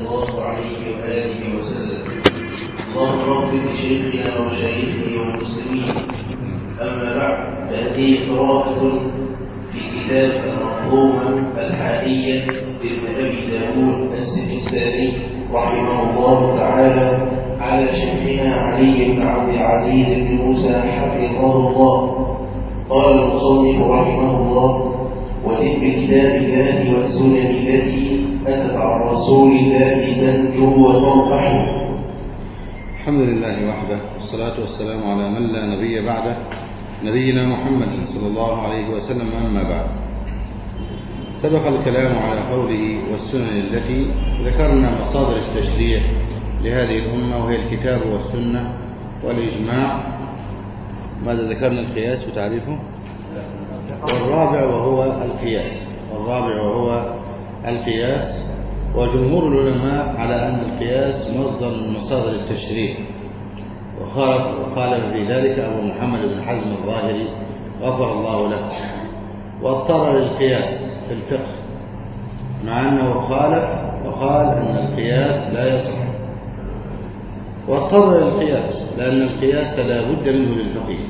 الله عليه وآله وسلم. اللهم رب لشيخنا ومشايخه والمسلمين. أما بعد فهذه قراءة في كتاب المنظومة الحالية لابن أبي داود السجستاني رحمه الله تعالى على شيخنا علي بن عبد العزيز بن موسى حفظه الله. قال المصنف رحمه الله وذكر كتاب الله والسنن التي عن رسول الله تنجو وترفع الحمد لله وحده والصلاة والسلام على من لا نبي بعده نبينا محمد صلى الله عليه وسلم أما بعد. سبق الكلام على قوله والسنن التي ذكرنا مصادر التشريع لهذه الأمة وهي الكتاب والسنة والإجماع. ماذا ذكرنا القياس وتعريفه؟ والرابع وهو القياس. والرابع وهو القياس وجمهور العلماء على أن القياس مصدر من مصادر التشريع. وخالف وخالف في ذلك أبو محمد بن حزم الظاهري غفر الله له. واضطر للقياس في الفقه مع أنه خالف وقال أن القياس لا يصح. واضطر للقياس لأن القياس لا بد منه للفقيه.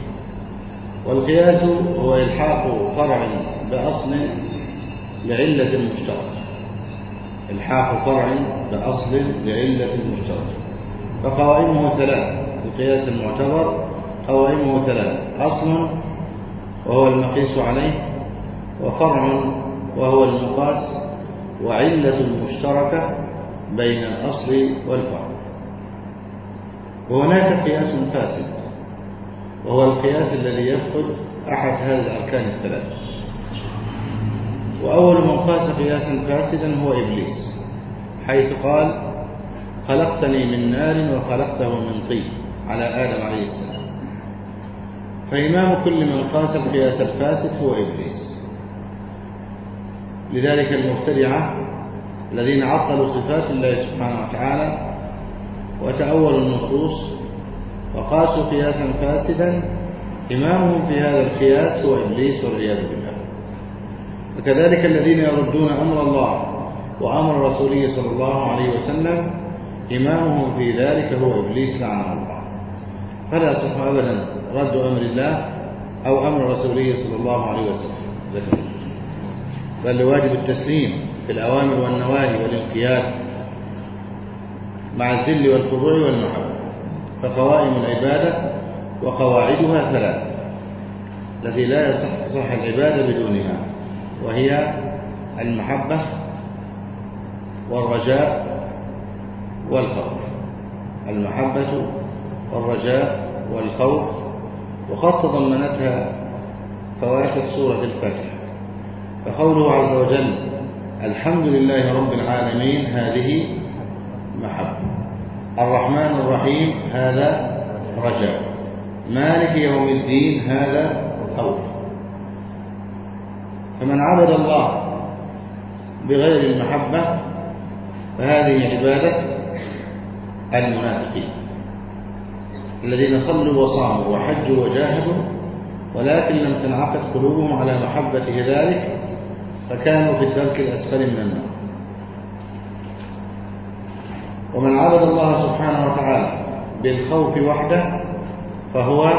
والقياس هو إلحاق فرع بأصل لعلة مشتركة. الحاق فرع بأصل لعلة مشتركة فقوائمه ثلاث القياس المعتبر قوائمه ثلاث أصل وهو المقيس عليه وفرع وهو المقاس وعلة مشتركة بين الأصل والفرع. وهناك قياس فاسد وهو القياس الذي يفقد أحد هذه الأركان الثلاث. وأول من قاس قياسا فاسدا هو إبليس حيث قال خلقتني من نار وخلقته من طين على آدم عليه السلام. فإمام كل من قاس القياس الفاسد هو إبليس. لذلك المبتدعة الذين عطلوا صفات الله سبحانه وتعالى وتأولوا النصوص وقاسوا قياسا فاسدا إمامهم في هذا القياس هو إبليس والعياذ بالله. وكذلك الذين يردون أمر الله وأمر رسوله صلى الله عليه وسلم إمامهم في ذلك هو إبليس لعنه الله. فلا يصح أبدا رد أمر الله أو أمر رسوله صلى الله عليه وسلم. بل واجب التسليم في الأوامر والنواهي والانقياد مع الذل والخضوع والمحبة. فقوائم العبادة وقواعدها ثلاث التي لا يصح صح العبادة بدونها. وهي المحبة والرجاء والخوف. المحبة والرجاء والخوف. وقد تضمنتها فواتح سورة الفاتحة. فقوله عز وجل الحمد لله رب العالمين هذه محبة. الرحمن الرحيم هذا رجاء. مالك يوم الدين هذا خوف. فمن عبد الله بغير المحبة فهذه عبادة المنافقين الذين صلوا وصاموا وحجوا وجاهدوا ولكن لم تنعقد قلوبهم على محبة ذلك فكانوا في الدرك الأسفل من النار. ومن عبد الله سبحانه وتعالى بالخوف وحده فهو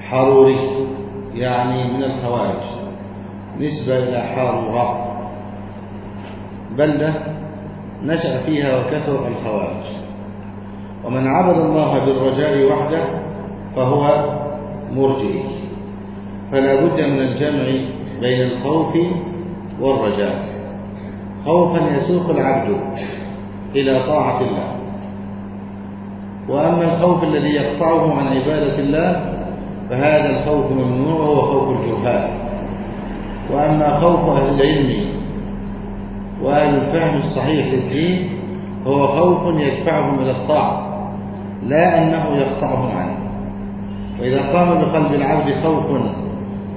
حروري يعني من الخوارج. نسبة إلى حارورة بلدة نشأ فيها وكثر الخوارج. ومن عبد الله بالرجاء وحده فهو مرجئي فلا بد من الجمع بين الخوف والرجاء. خوفا يسوق العبد إلى طاعة الله. وأما الخوف الذي يقطعه عن عبادة الله فهذا الخوف ممنوع وهو خوف الجهال. وأما خوف أهل العلم وأهل الفهم الصحيح للدين هو خوف يدفعهم إلى الطاعة لا أنه يقطعهم عنه. وإذا قام بقلب العبد خوف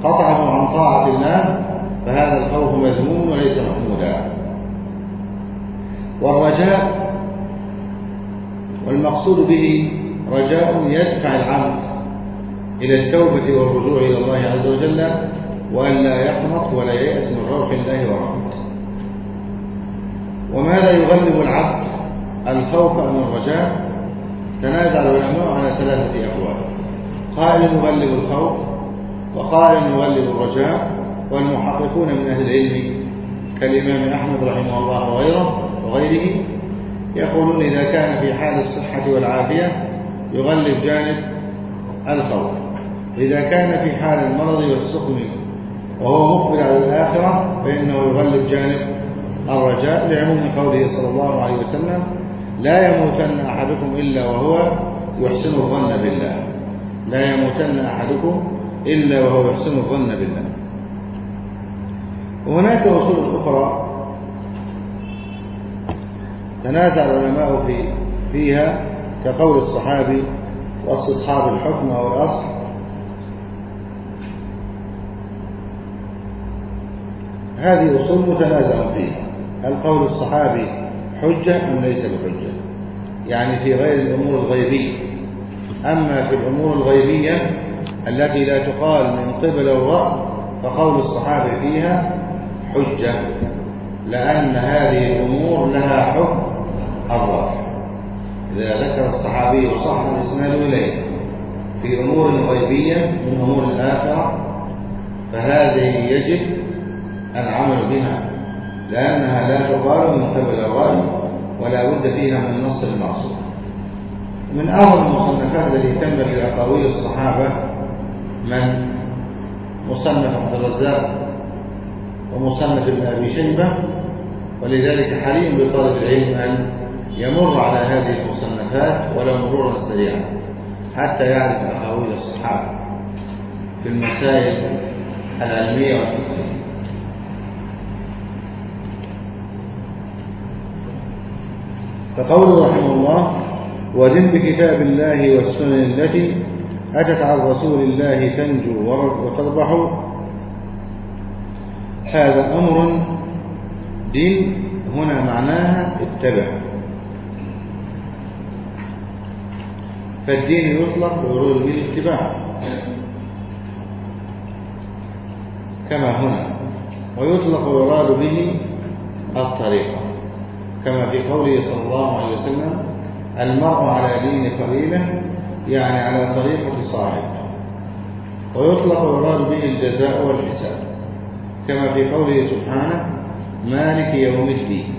قطعه عن طاعة الله فهذا الخوف مذموم وليس محمودا. والرجاء والمقصود به رجاء يدفع العبد إلى التوبة والرجوع إلى الله عز وجل وأن لا يقنط ولا ييأس من روح الله ورحمته. وماذا يغلب العبد الخوف أم الرجاء؟ تنازع العلماء على ثلاثة أقوال. قائل يغلب الخوف وقائل يغلب الرجاء والمحققون من أهل العلم كالإمام أحمد رحمه الله وغيره وغيره يقولون إذا كان في حال الصحة والعافية يغلب جانب الخوف. إذا كان في حال المرض والسقم وهو مقبل على الآخرة فإنه يغلب جانب الرجاء لعموم قوله صلى الله عليه وسلم لا يموتن أحدكم إلا وهو يحسن الظن بالله. لا يموتن أحدكم إلا وهو يحسن الظن بالله. وهناك أصول أخرى تنازع العلماء في فيها كقول الصحابي واستصحاب الحكم أو الأصل هذه أصول متنازع فيها هل قول الصحابي حجة أم ليس بحجة؟ يعني في غير الأمور الغيبية. أما في الأمور الغيبية التي لا تقال من قبل الرأي فقول الصحابي فيها حجة لأن هذه الأمور لها حكم الرأي. إذا ذكر الصحابي وصح الإسناد إليه. في أمور غيبية من أمور الآخرة فهذه يجب العمل بها لأنها لا تقال من قبل الرأي ولا بد فيها من نص المعصوم. من أول المصنفات التي تنبغي لأقاويل الصحابة من مصنف عبد الرزاق ومصنف ابن أبي شيبة ولذلك حري بطالب العلم أن يمر على هذه المصنفات ولو مرورا سريعا حتى يعرف أقاويل الصحابة في المسائل العلمية والفقهية. فقوله رحمه الله ودن بكتاب الله والسنن التي أتت عن رسول الله تنجو وتربح هذا أمر دين هنا معناها اتبع. فالدين يطلق ويراد به الاتباع. كما هنا ويطلق ويراد به الطريقة. كما في قوله صلى الله عليه وسلم المرء على دين قليلا يعني على طريقة صاحب. ويطلق ويراد به الجزاء والحساب. كما في قوله سبحانه مالك يوم الدين.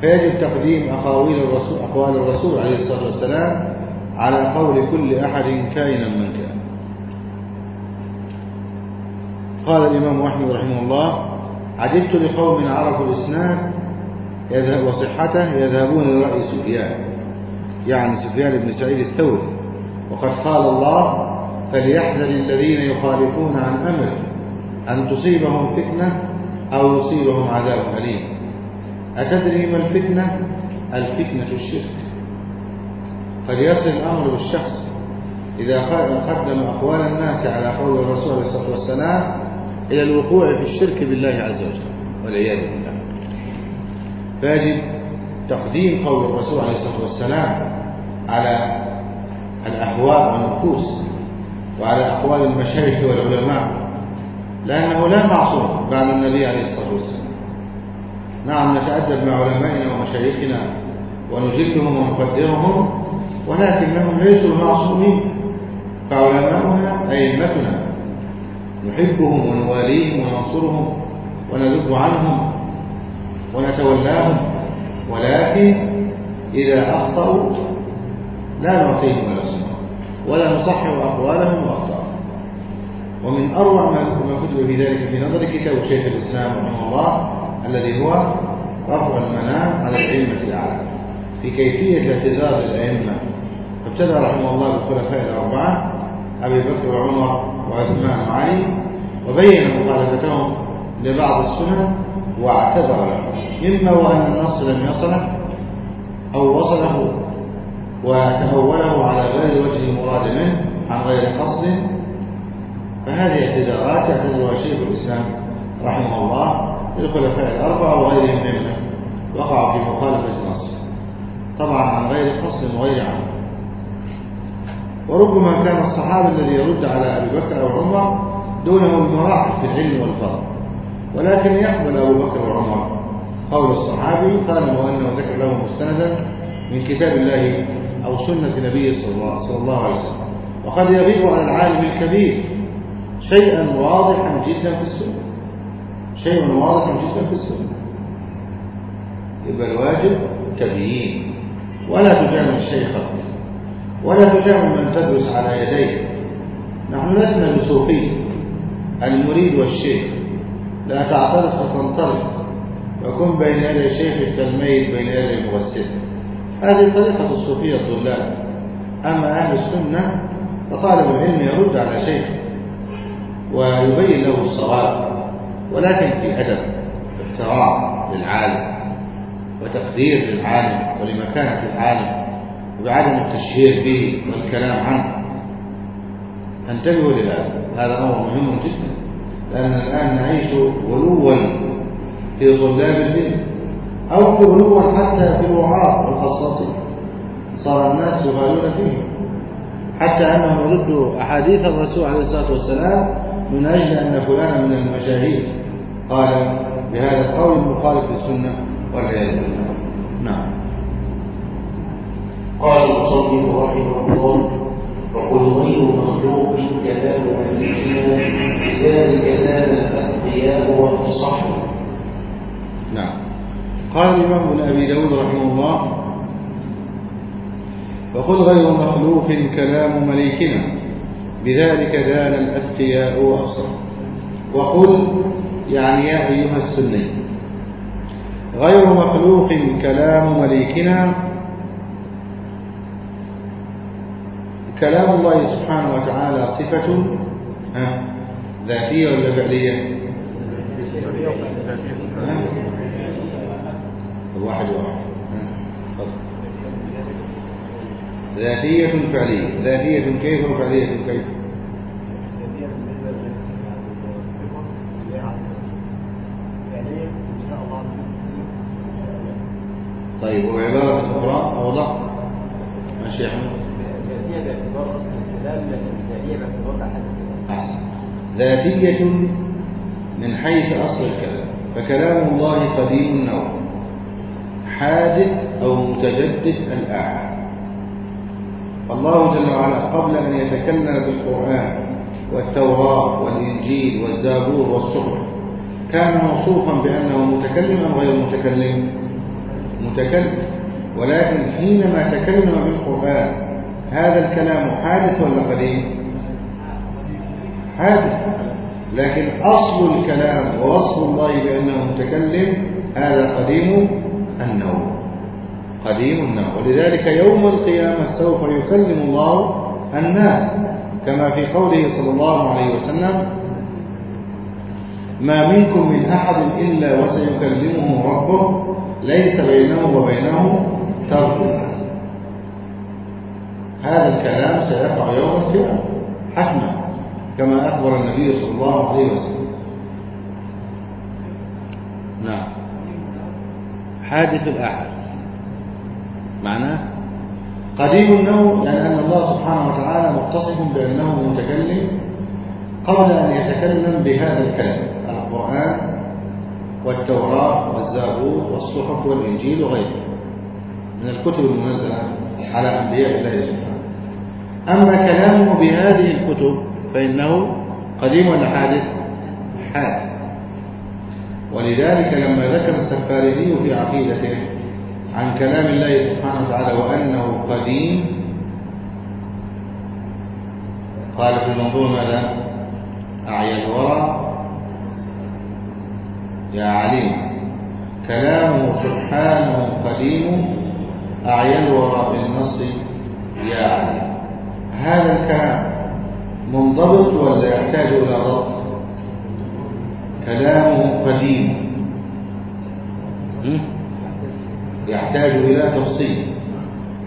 فيجب تقديم أقاويل الرسول أقوال الرسول عليه الصلاة والسلام على قول كل أحد كائنا من كان قال الإمام أحمد رحمه الله عجبت لقوم عرفوا الإسناد يذهب وصحته يذهبون لرأي سفيان. يعني سفيان بن سعيد الثوري. وقد قال الله فليحذر الذين يخالفون عن أمره أن تصيبهم فتنة أو يصيبهم عذاب أليم. أتدري ما الفتنة؟ الفتنة الشرك. قد يصل الأمر بالشخص إذا قدم أقوال الناس على قول الرسول عليه الصلاة والسلام إلى الوقوع في الشرك بالله عز وجل والعياذ بالله. فيجب تقديم قول الرسول عليه الصلاة والسلام على الأهواء والنفوس وعلى أقوال المشايخ والعلماء لأنه لا معصوم بعد النبي عليه الصلاة والسلام. نعم نتأدب مع علمائنا ومشايخنا ونجلهم ونقدرهم ولكنهم ليسوا معصومين. فعلماؤنا أئمتنا نحبهم ونواليهم وننصرهم ونذب عنهم ونتولاهم. ولكن إذا أخطأوا لا نعطيهم الأسماء ولا نصحح أقوالهم وأخطاءهم ومن أروع ما كتب في ذلك في نظر كتاب شيخ الإسلام رحمه الله الذي هو رفع المنام على الأئمة الأعلى في كيفية الاعتذار للأئمة فابتدى رحمه الله بالخلفاء الأربعة أبي بكر وعمر وعثمان وعلي وبين مخالفتهم لبعض السنن واعتذر له إما وأن النص لم يصله أو وصله وتأوله على غير وجه المراد منه عن غير قصد فهذه اعتذارات يعتذرها شيخ الإسلام رحمه الله للخلفاء الأربعة وغيرهم ممن وقع في مخالفة النص. طبعا عن غير قصد وغير عمد وربما كان الصحابي الذي يرد على أبي بكر أو عمر دونه بمراحل في العلم والفضل ولكن يقبل أبو بكر وعمر قول الصحابي طالما أنه ذكر له مستندا من كتاب الله أو سنة نبيه صلى الله عليه وسلم. وقد يغيب على العالم الكبير شيئا واضحا جدا في السنة. شيء واضح جدا في السنة. يبقى الواجب تبيين ولا تجامل الشيخ ولا تجامل من تدرس على يديه نحن لسنا بصوفي المريد والشيخ. لا تعترض فتنطلق وكن بين يدي شيخ كالميت بين يدي المغسل هذه طريقة الصوفية الضلال أما أهل السنة فطالب العلم يرد على شيخه ويبين له الصواب ولكن في أدب احترام للعالم وتقدير للعالم ولمكانة العالم. وبعدم التشهير به والكلام عنه. انتبهوا لهذا. هذا أمر مهم جدا. لأن الآن نعيش غلوا في طلاب العلم أو غلوا حتى في الوعاء والخصاصين صار الناس يغالون فيه. حتى أنهم يردوا أحاديث الرسول عليه الصلاة والسلام من أجل أن فلان من المشاهير. قال بهذا القول المخالف للسنة والعياذ بالله. نعم. قال المصنف رحمه الله وقل غير مخلوق كلام ملكنا لذلك كان الأتقياء والصحب نعم. قال الإمام ابن أبي داود رحمه الله وقل غير مخلوق كلام مليكنا بذلك دان الأتقياء وأبصر وقل يعني يا أيها السني غير مخلوق كلام مليكنا كلام الله سبحانه وتعالى صفة ذاتية ولا فعلية؟ واحد واحد ذاتية فعلية ذاتية كيف وفعلية كيف؟ طيب وعبارة أخرى أوضح؟ ماشي يا أحمد أحسن ذاتية من حيث أصل الكلام. فكلام الله قديم النوع حادث أو متجدد الآحاد الله جل وعلا قبل أن يتكلم بالقرآن والتوراة والإنجيل والزابور والصحف كان موصوفا بأنه متكلم أم غير متكلم؟ متكلم. ولكن حينما تكلم بالقرآن هذا الكلام حادث ولا قديم؟ حادث. لكن أصل الكلام ووصف الله بأنه متكلم هذا قديم النوم. قديم النوم. ولذلك يوم القيامة سوف يكلم الله الناس كما في قوله صلى الله عليه وسلم ما منكم من أحد إلا وسيكلمه ربه ليس بينه وبينه ترجمة هذا الكلام سيقع يوم القيامة. حتما كما أخبر النبي صلى الله عليه وسلم. نعم. حادث الأحد. معناه؟ قديم النوم يعني أن الله سبحانه وتعالى متصف بأنه متكلم قبل أن يتكلم بهذا الكلام. القرآن والتوراة والزابور والصحف والإنجيل وغيره. من الكتب المنزلة على أنبياء الله سبحانه أما كلامه بهذه الكتب فإنه قديم ولا حادث؟ حادث ولذلك لما ذكر السفاريني في عقيدته عن كلام الله سبحانه وتعالى وأنه قديم قال في الموضوع ماذا؟ أعيا الورى يا عليم. كلامه سبحانه قديم أعيا الورى بالنص يا عليم. هذا الكلام منضبط ولا يحتاج إلى ضبط؟ كلامه قديم. يحتاج إلى تفصيل.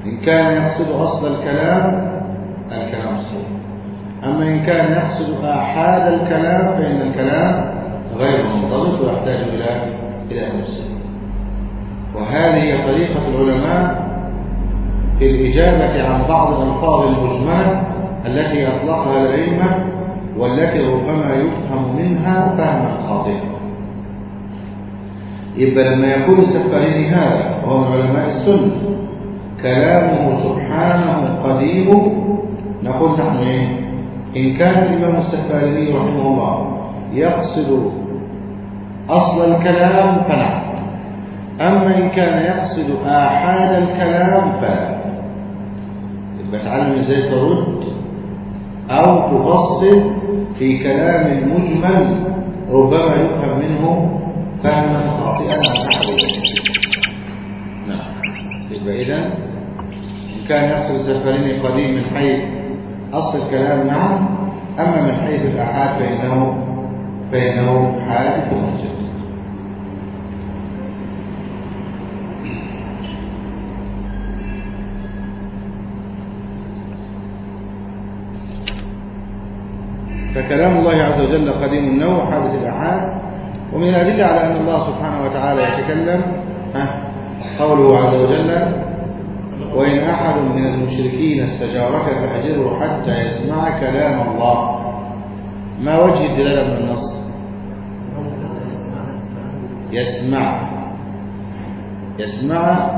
إن كان يقصد أصل الكلام الكلام صحيح أما إن كان يقصد آحاد الكلام فإن الكلام غير منضبط ويحتاج إلى إلى تفصيل. وهذه هي طريقة العلماء في الإجابة عن بعض الألفاظ المجملة التي أطلقها الأئمة والتي ربما يفهم منها فهما خاطئا يبقى لما يقول السفاريني هذا وهو من علماء السنة كلامه سبحانه قديم. نقول نحن إيه؟ إن كان الإمام السفاريني رحمه الله يقصد أصل الكلام فنعم. أما إن كان يقصد آحاد الكلام فلا. يبقى تعلم إزاي ترد أو تفصل في كلام مجمل ربما يفهم منه فهما خاطئا نعم. يبقى إذا إن كان يقصد الزفريني قديم من حيث أصل الكلام نعم. أما من حيث الآحاد فإنه فإنه حادث مسجد فكلام الله عز وجل قديم النوع حادث الأحاد. ومن الأدلة على أن الله سبحانه وتعالى يتكلم قوله عز وجل وإن أحد من المشركين استجارك فأجره حتى يسمع كلام الله. ما وجه الدلالة من النص؟ يسمع. يسمع.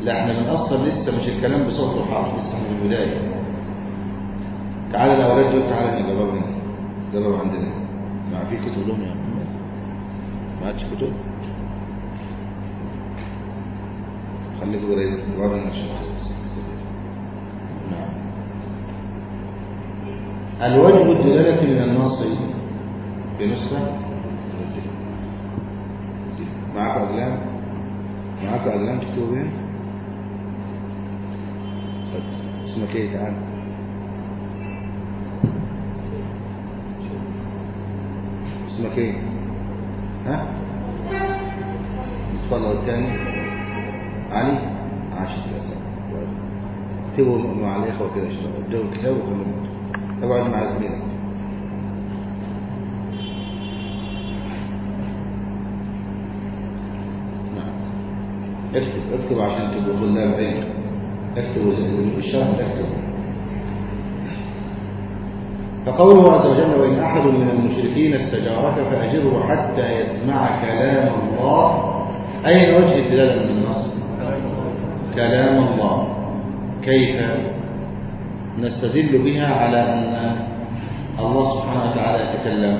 لا إحنا من أصل لسه مش الكلام بصوت الحرف لسه من البداية. تعالى الأولاد دول تعالى نجرب هنا جرب عندنا. ما في كتب لهم يا محمد ما عادش كتب. خليك قريب ورا الشيخ. نعم. الوجه الدلالة من النص في نسخة معك أقلام؟ معك أقلام؟ تكتب بها اسمك إيه؟ تعال. اسمك إيه ها اتفضل الثاني. علي؟ عاشت الاسلام اكتبوا مع الاخوه كده اشتغل ادوا الكتاب وكلموا اقعد مع زميلك اكتب اكتب عشان تبقوا طلاب علم اكتبوا الشرح اكتبوا فقوله عز وجل وإن أحد من المشركين استجارك فأجره حتى يسمع كلام الله. أين وجه الدلالة من النص؟ كلام الله. كيف نستدل بها على أن الله سبحانه وتعالى يتكلم؟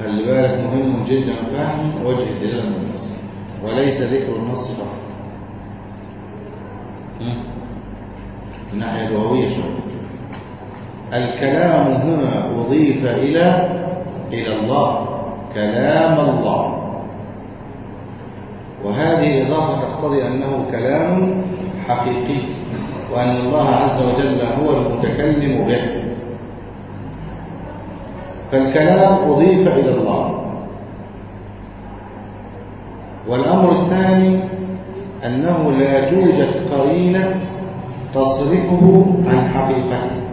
خلي بالك مهم جدا فهم وجه الدلالة من النص وليس ذكر النص فقط. لغوية شوية. الكلام هنا أضيف إلى إلى الله. كلام الله. وهذه إضافة تقتضي أنه كلام حقيقي وأن الله عز وجل هو المتكلم به. فالكلام أضيف إلى الله. والأمر الثاني أنه لا توجد قرينة تصرفه عن حقيقته.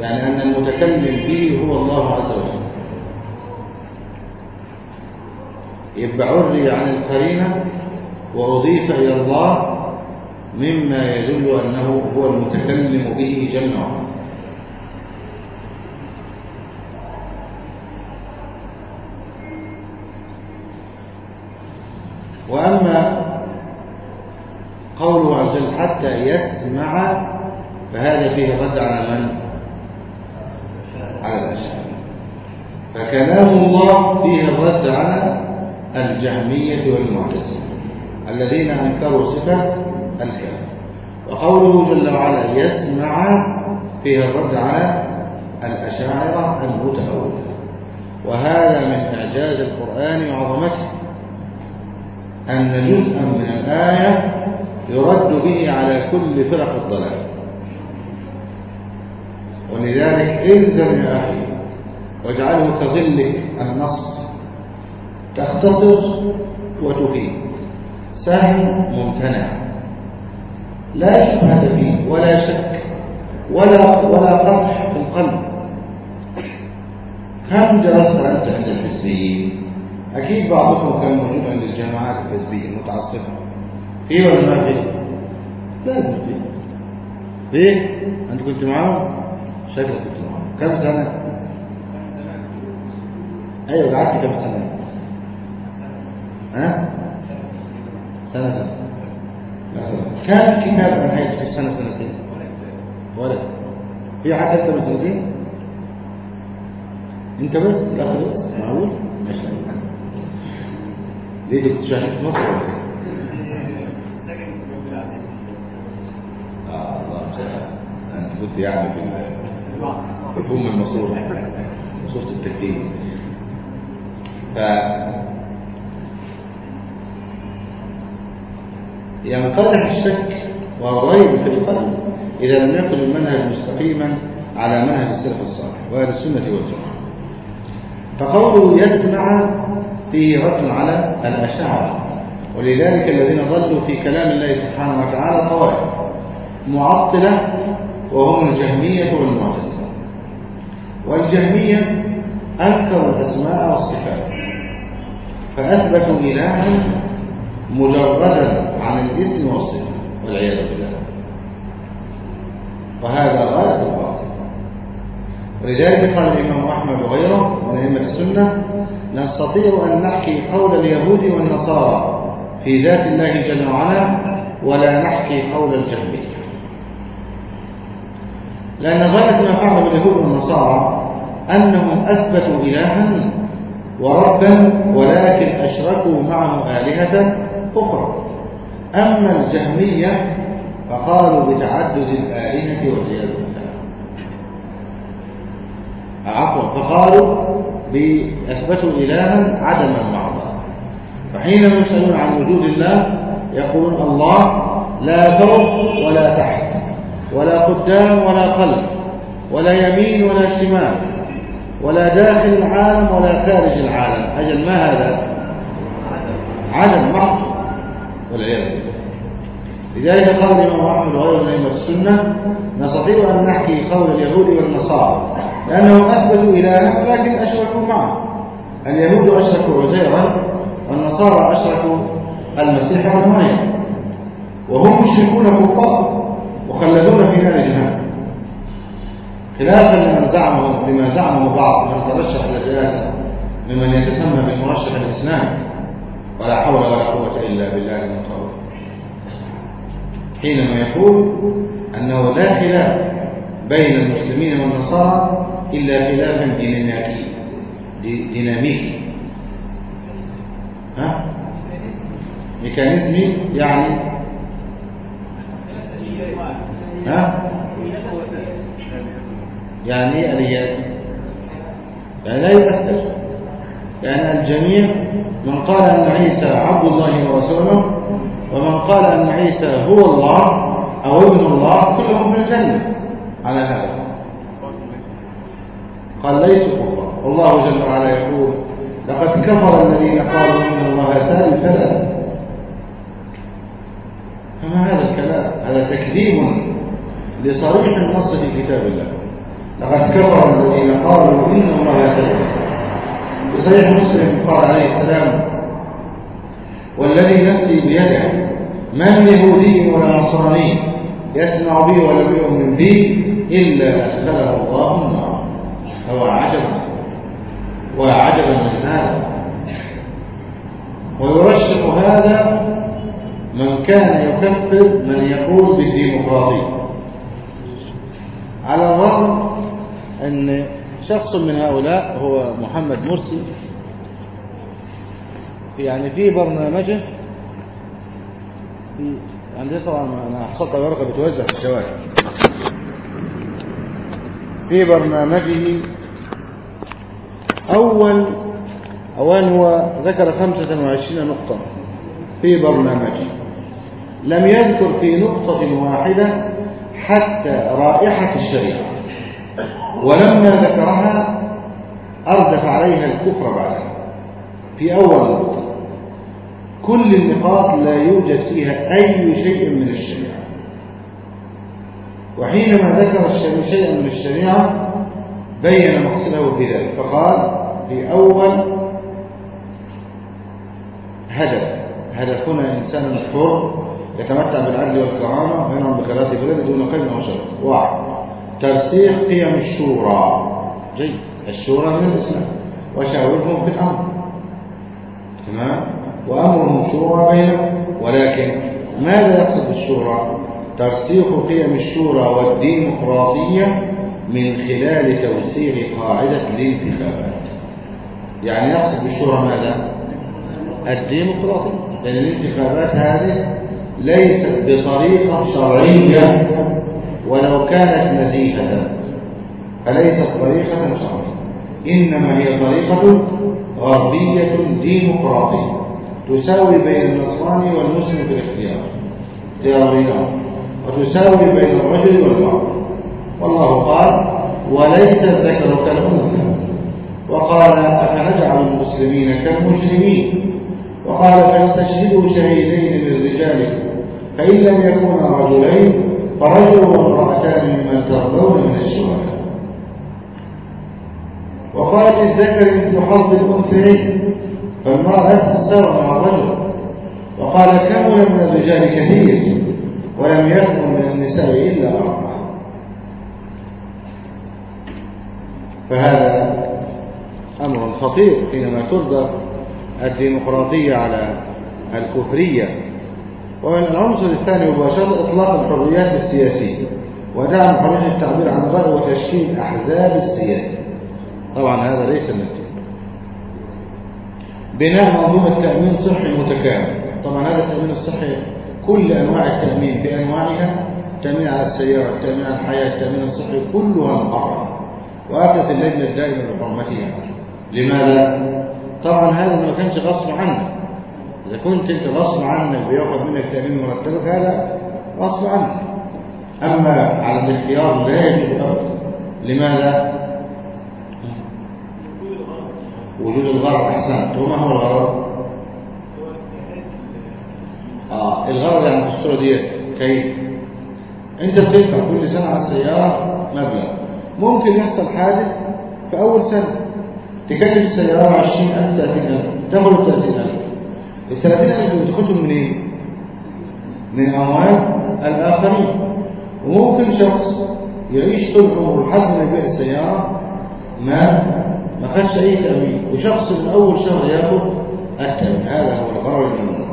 يعني أن المتكلم به هو الله عز وجل يبقى عري عن القرينة وأضيف إلى الله مما يدل أنه هو المتكلم به جل وعلا وأما قوله عز وجل حتى يسمع فهذا فيه رد على من؟ على الأشعار فكلام الله فيه الرد على الجهمية والمعتزلة الذين أنكروا صفة الكلام وقوله جل وعلا يسمع فيه الرد على الأشاعرة المتأولة. وهذا من إعجاز القرآن وعظمته أن جزءا من الآية يرد به على كل فرق الضلال. ولذلك الزم يا أخي واجعله كظل النص تختصر وتفيد سهل ممتنع. لا شبهة فيه ولا شك. ولا ولا قطع في القلب. كم درست أنت عند الحزبيين. أكيد بعضكم كان موجود عند الجامعات الحزبية المتعصبة. فيه ولا ما فيه؟ لازم فيه. فيه؟ أنت كنت معاهم؟ شكلك كنت معاهم. كم سنة؟ أيوه قعدت كم سنه ها؟ سنه كم كتاب انهيت في السنة سنتين ولا في حد من سنتين أنت بس؟ لا خلاص معقول؟ ماشي. ليه كنت شاهد؟ في مصر انت كنت يعني في ال- في ام المصروف مصروف التكتيك ف ينقلب الشك والريب في القلب إذا لم يكن المنهج مستقيما على منهج السلف الصالح وأهل السنة والجماعة. فقوله يسمع فيه رد على الأشاعرة. ولذلك الذين ضلوا في كلام الله سبحانه وتعالى طوائف معطلة وهم الجهمية والمعتزلة. والجهمية أنكروا الأسماء والصفات. فأثبتوا إلها مجردا عن الاسم والصفة والعياذ بالله. وهذا غاية الباطل. ولذلك قال الإمام أحمد وغيره من أئمة السنة نستطيع أن نحكي قول اليهود والنصارى في ذات الله جل وعلا ولا نحكي قول الجهمية لأن غاية ما فعله اليهود والنصارى أنهم أثبتوا إلها وربا ولكن أشركوا معه آلهة أخرى. أما الجهمية فقالوا بتعدد الآلهة والعياذ بالله. عفوا فقالوا بأثبتوا إلها عدما مع الله فحينما يسألون عن وجود الله يقولون الله لا فوق ولا تحت ولا قدام ولا خلف ولا يمين ولا شمال ولا داخل العالم ولا خارج العالم. أجل ما هذا؟ عدم محض والعياذ لذلك قال الإمام أحمد وغيره من أئمة السنة نستطيع أن نحكي قول اليهود والنصارى لأنهم أثبتوا إلها لكن أشركوا معه. اليهود أشركوا عزيرا والنصارى أشركوا المسيح والمريم وهم مشركون كفار مخلدون في نار جهنم خلافا لمن زعمه لما زعمه بعض من ترشح للرئاسة ممن يتسمى بالمرشح الإسلامي ولا حول ولا قوة إلا بالله قول حينما يقول أنه لا خلاف بين المسلمين والنصارى إلا خلافا ديناميكي ديناميكي ها؟ ميكانيزمي يعني ها؟ يعني إيه اليات يعني لا يؤثر يعني الجميع من قال أن عيسى عبد الله ورسوله ومن قال أن عيسى هو الله أو ابن الله كلهم في الجنة على هذا. قال ليسوا كفار والله جل وعلا يقول لقد كفر الذين قالوا إن الله ثالث ثلاثة فما هذا الكلام؟ هذا تكذيب لصريح النص في كتاب الله. لقد كفر الذين قالوا إن الله ثالث في صحيح مسلم قال عليه السلام والذي نفسي بيده ما من يهودي ولا نصراني يسمع بي ولا يؤمن بي إلا أدخله الله النار. هو عجبا وعجبا من هذا. ويرشح هذا من كان يكفر من يقول بالديمقراطية. على الرغم أن شخص من هؤلاء هو محمد مرسي. يعني في برنامجه في عندي طبعا أنا حصلت على ورقة بتوزع في الشوارع. في برنامجه اول اولا هو ذكر 25 نقطة في برنامجه. لم يذكر في نقطة واحدة حتى رائحة الشريعه ولما ذكرها أردف عليها الكفر بعدها في أول نقطة كل النقاط لا يوجد فيها أي شيء من الشريعة. وحينما ذكر شيئا من الشريعة بين مقصده في ذلك فقال في أول هدف. هدفنا إنسان حر يتمتع بالعدل والكرامة وينعم بخيرات بلده دون خير وشر. واحد. ترسيخ قيم الشورى. جيد. الشورى من الإسلام. وشاورهم في الأمر. تمام؟ وأمرهم شورى بينهم ولكن ماذا يقصد بالشورى ترسيخ قيم الشورى والديمقراطية من خلال توسيع قاعدة الانتخابات. يعني يقصد بالشورى ماذا؟ الديمقراطية. لأن الانتخابات هذه ليست بطريقة شرعية. ولو كانت نزيهة فليست طريقة شرعية؟ إنما هي طريقة غربية ديمقراطية تساوي بين النصراني والمسلم في الاختيار. اختياريات وتساوي بين الرجل والمرأة. والله قال وليس الذكر كالأنثى. وقال أفنجعل المسلمين كالمجرمين؟ وقال فاستشهدوا شهيدين من رجالكم فإن لم يكونا رجلين فرجل وامرأتان ممن ترضون من الشهداء وقال للذكر مثل حظ الأنثيين فالمرأة تساوى مع الرجل. وقال كمل من الرجال كثير ولم يكن من النساء إلا أربعة. فهذا أمر خطير حينما ترضى الديمقراطية على الكفرية. ومن العنصر الثاني مباشرة إطلاق الحريات السياسية ودعم حرية التعبير عن الرأي وتشكيل أحزاب السياسة. طبعا هذا ليس من بناء منظومة تأمين صحي متكامل. طبعا هذا التأمين الصحي كل أنواع التأمين بأنواعها التأمين على السيارة التأمين على الحياة التأمين الصحي كلها محرمة وأتت اللجنة الدائمة بحرمتها لماذا؟ طبعا هذا ما كانش غصب عنك إذا كنت أنت غصب عنك بياخد منك تأمين مرتبك هذا غصب عنك أما على الاختيار لا يجب لماذا؟ وجود الغرض أحسنت وما هو الغرض؟ آه الغرض يعني في الصورة دي كيف؟ أنت بتدفع كل سنة على السيارة مبلغ ممكن يحصل حادث في أول سنة تكلف السيارة 20000 30000 تاخد 30000 ال 30000 اللي بتاخدهم منين؟ من أموال الآخرين. وممكن شخص يعيش طول عمره لحد ما يبيع السيارة ما ما خدش أي تأمين وشخص من أول شهر ياخد التأمين هذا هو الغرض الممنوع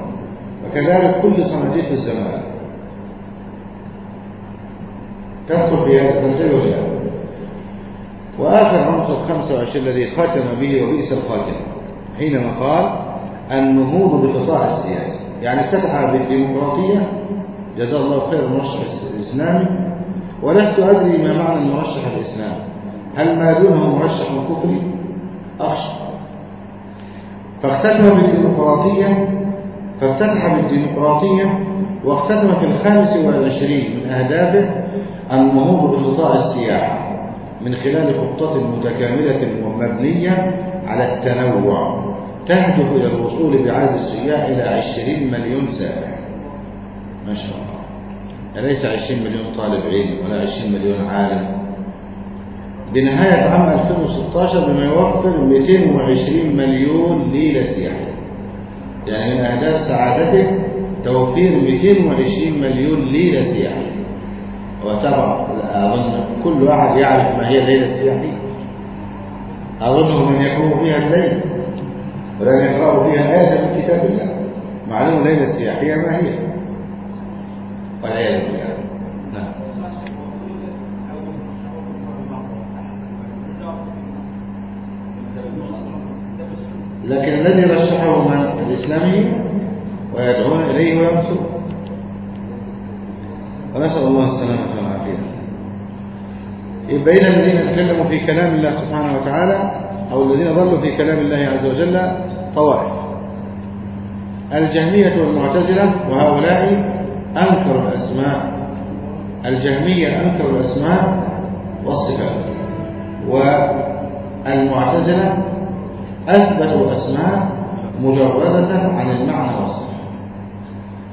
وكذلك كل صناديق الزمان. تدخل في هذا التنزيل ولا وآخر عنصر 25 الذي ختم به وبئس الخاتم. حينما قال النهوض بقطاع السياسة. يعني افتتح بالديمقراطية. جزاه الله خير المرشح الإسلامي. ولست أدري ما معنى المرشح الإسلامي. هل ما دونه مرشح كفري؟ أخشى. فاختتم بالديمقراطية. فافتتح بالديمقراطية. واختتم في الخامس والعشرين من أهدافه النهوض بقطاع السياحة. من خلال خطة متكاملة ومبنية على التنوع. تهدف إلى الوصول بعدد السياح إلى 20 مليون سائح. ما شاء الله. أليس 20 مليون طالب علم ولا 20 مليون عالم. بنهاية عام 2016 بما يوفر 220 مليون ليلة سياحية يعني من أهداف سعادته توفير 220 مليون ليلة سياحية وطبعا أظن كل أحد يعرف ما هي الليلة السياحية أظنه من يقوم فيها الليل. ولن يقرأ فيها آية من كتاب الله. معلوم الليلة السياحية ما هي؟ والعياذ بالله نعم. لكن الذي رشحه من الإسلامي ويدعون إليه ويمسوه ونسأل الله السلامة والعافية. بين الذين تكلموا في كلام الله سبحانه وتعالى أو الذين ظلوا في كلام الله عز وجل طوائف. الجهمية والمعتزلة وهؤلاء أنكروا الأسماء. الجهمية أنكروا الأسماء والصفات. والمعتزلة أثبتوا أسماء مجردة عن المعنى والصفة.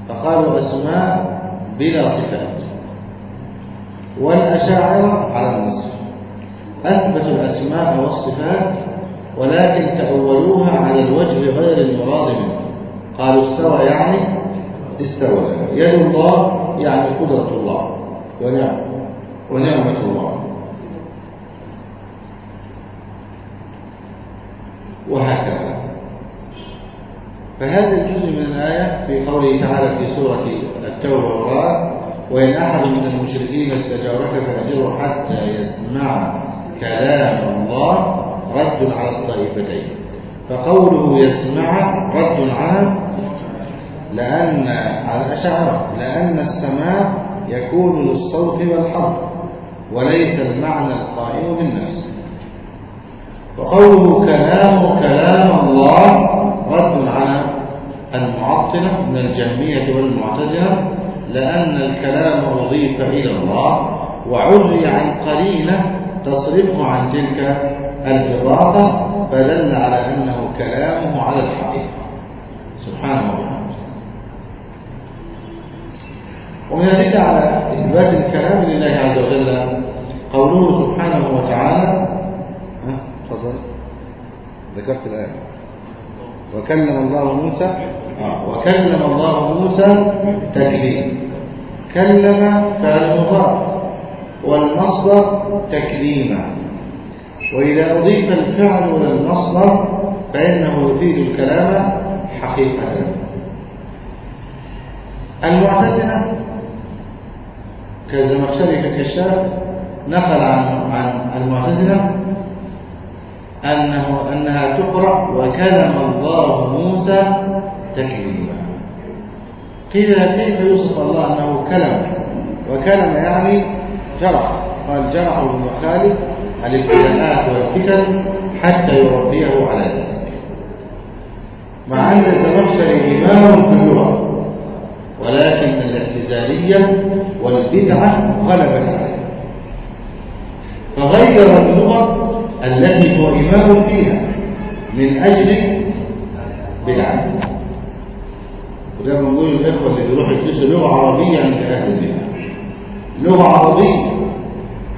فقالوا أسماء بلا صفات. والأشاعرة على النصف. أثبتوا الأسماء والصفات ولكن تأولوها على الوجه غير المراد منه. قالوا استوى يعني استوى. يد الله يعني قدرة الله. ونعم. ونعمة الله. وهكذا. فهذا الجزء من الآية في قوله تعالى في سورة التوبة والرعد وإن أحد من المشركين استجارك فأجره حتى يسمع كلام الله رد على الطائفتين. فقوله يسمع رد عام لأن على الأشاعرة لأن السماع يكون للصوت والحرف وليس المعنى القائم بالنفس. وقوله كلام كلام الله رد على المعطلة من الجهمية والمعتزلة لأن الكلام أضيف إلى الله وعري عن قرينة تصرفه عن تلك الإضافة فدل على أنه كلامه على الحقيقة. سبحانه وتعالى ومن ذلك على إثبات الكلام لله عز وجل قوله سبحانه وتعالى تفضل. ذكرت الآية. وكلم الله موسى آه. وكلم الله موسى تكليم كلم فعل مضاف. والمصدر تكليما. وإذا أضيف الفعل إلى المصدر فإنه يفيد الكلام حقيقة. المعتزلة كالزمخشري ككشاف نقل عن عن المعتزلة أنه أنها تقرأ وكلم الله موسى تكليما. قيل كيف يوصف الله أنه كلم؟ وكلم يعني جرح قال جرح ابن خالد الابتلاءات والفتن حتى يربيه على ذلك. مع أن الزمخشري إمام في اللغة ولكن الاعتزالية والبدعة غلبت عليه. فغير اللغة التي هو إمام فيها من أجل بدعة. وده بنقول الإخوة اللي بيروحوا يدرسوا لغة عربية عند أهل البدع. لغة عربية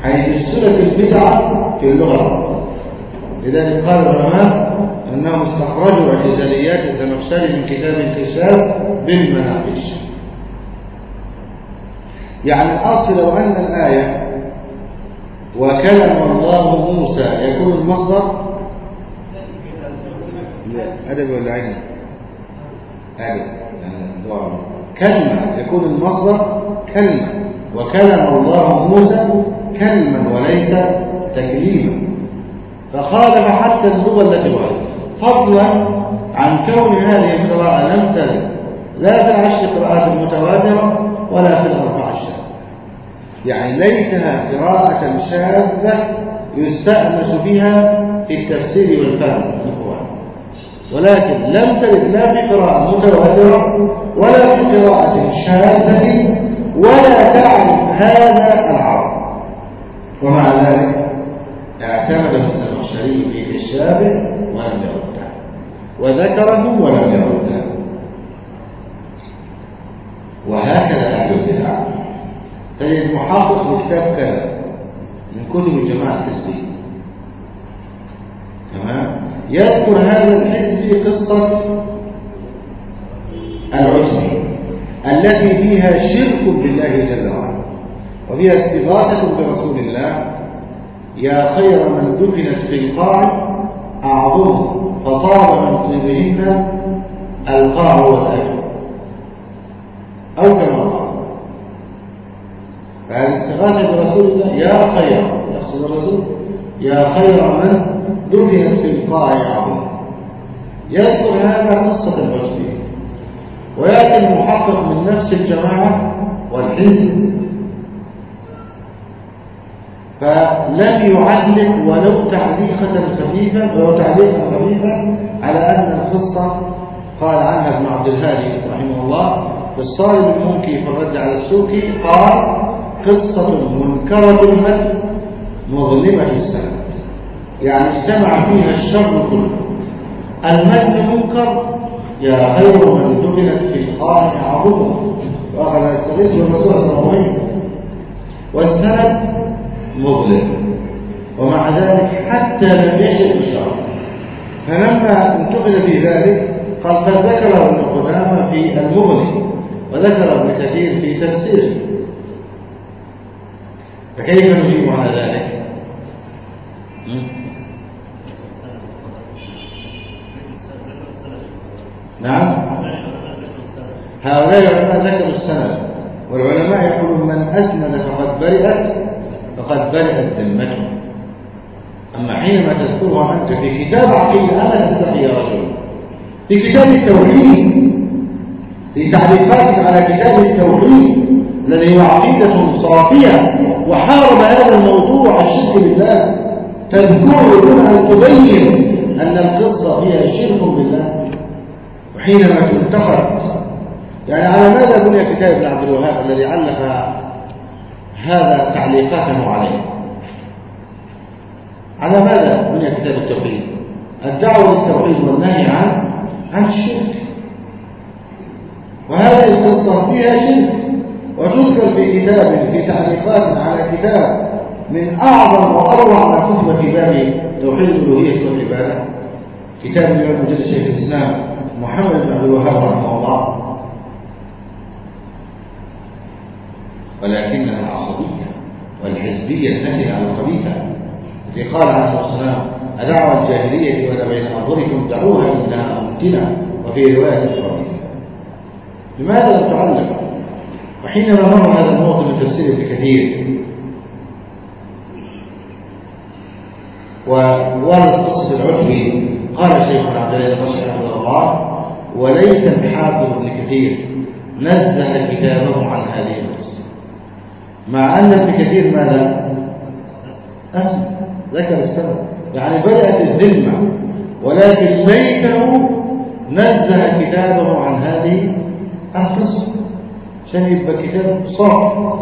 هيدرسوا لك البدعة في اللغة العربية. لذلك قال العلماء أنهم استخرجوا اعتزاليات الزمخشري من كتاب الكشاف بالمناقش. يعني الأصل لو أن الآية وكلم الله موسى يكون المصدر؟ أدب ولا عين أدب. كلمة يكون المصدر كلمة. وكلم الله موسى كلما وليس تكليما. فخالف حتى اللغة التي وردت فضلا عن كون هذه القراءة لم ترد. لا في العشر قراءات المتواترة ولا في الأربعة الشاذة يعني ليتها قراءة شاذة يستأنس بها في التفسير والفهم. ولكن لم ترد لا في قراءة متواترة ولا في قراءة شاذة ولا تعرف هذا العرب. ومع ذلك اعتمد الزمخشري في الشابه ولم يرده وذكره ولم يرده وهكذا أهل البدع. تجد محقق لكتاب كذا. من كتب جماعة الحزبية تمام؟ يذكر هذا الحزب في قصة العزم. التي فيها شرك بالله جل وعلا وفيها استغاثة برسول الله. يا خير من دفنت في أعظم فطاب من طيبهن القاع والأجر. أو كما قال. فالاستغاثة برسول الله؟ يا خير يقصد الرسول يا خير من دفنت في أعظم. يذكر هذا قصة الحسنية ويأتي المحقق من نفس الجماعة والحزب. فلم يعلق ولو تعليقة خفيفة ولو تعليقا خفيفا على أن القصة قال عنها ابن عبد الهادي رحمه الله في الصائم المنكي في الرد على السوكي قال قصة منكرة المثل مظلمة السنة يعني اجتمع فيها الشر كله. المثل منكر يا خير من دفنت في يستغيث بالرسول صلى الله عليه وسلم. والسند مظلم. ومع ذلك حتى لم يجد الشر فلما انتقل في ذلك قال قد ذكر ابن قدامة في المغني وذكر ابن كثير في تفسيره. فكيف نجيب على ذلك؟ نعم. هؤلاء العلماء ذكروا السند والعلماء يقولون من أسند فقد برئت فقد برئت ذمته. أما حينما تذكرها أنت في كتاب عقيدة أنا تستحي يا رجل في كتاب التوحيد في تعريفات على كتاب التوحيد الذي هو عقيدة صافية وحارب هذا الموضوع الشرك بالله. تذكره دون أن تبين أن القصة فيها شرك بالله. وحينما تنتقد يعني على ماذا بني كتاب ابن عبد الوهاب الذي علق هذا تعليقاته عليه؟ على ماذا بني كتاب التوحيد؟ الدعوة للتوحيد والنهي عن عن الشرك؟ وهذه القصة فيها شرك. وتذكر في كتاب في تعليقات على كتاب من أعظم وأروع ما كتب في باب توحيد الألوهية والعبادة. كتاب الإمام مجلد شيخ الإسلام محمد بن عبد الوهاب رحمه الله. ولكنها العصبية والحزبية التي على الخبيثة. التي قال عليه الصلاة والسلام أدعوى الجاهلية ولا بين أظهركم دعوها إنها ممكنة وفي رواية أخرى. لماذا لم تعلق وحينما مر هذا الموطن من تفسير ابن كثير وورد العتبي قال شيخ عبد البشر رحمه الله وليس الحافظ ابن كثير نزه كتابه عن هذه القصة. مع أن ابن كثير ماذا؟ أسمع ذكر السبب. يعني بدأت الذمة ولكن ليته نزه كتابه عن هذه القصة. عشان يبقى كتاب؟ صعب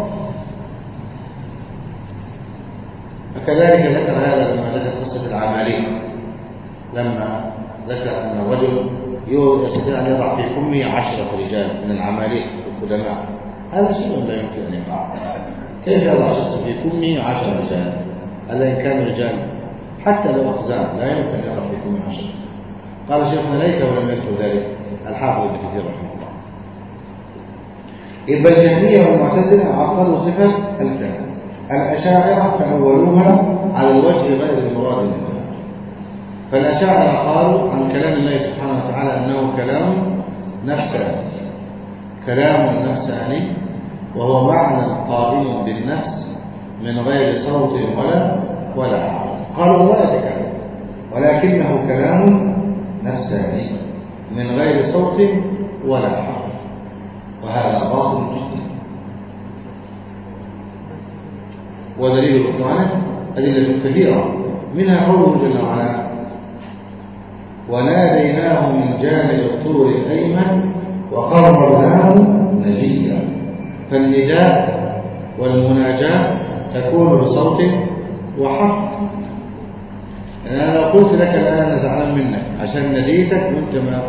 وكذلك ذكر هذا لما ذكر قصة العماليق. لما ذكر أن الرجل يستطيع أن يضع في كمه عشرة رجال من العماليق القدماء. هذا شيء لا يمكن يقع. كيف شخص في كمه عشرة رجال؟ ألا إن كان رجال؟ حتى لو أقزام لا يمكن أن يضع في كمه عشرة قال شيخنا ليس ولم يكتب ذلك. الحافظ ابن كثير رحمه الله. يبقى الجهمية والمعتزلة عقلوا صفة الكلام. الأشاعرة تأولوها على الوجه غير المراد منها فالأشاعرة قالوا عن كلام الله سبحانه وتعالى أنه كلام نفساني كلام نفساني وهو معنى قائم بالنفس من غير صوت ولا ولا قالوا لا يتكلم ولكنه كلام نفساني من غير صوت ولا حرف. وهذا باطل جدا. ودليل القرآن أدلة كثيرة منها قوله جل وعلا وناديناه من جانب الطور الأيمن وقربناه نجيا. فالنداء والمناجاة تكون بصوت وحرف أنا لو قلت لك الآن أنا زعلان منك. عشان ناديتك وأنت ما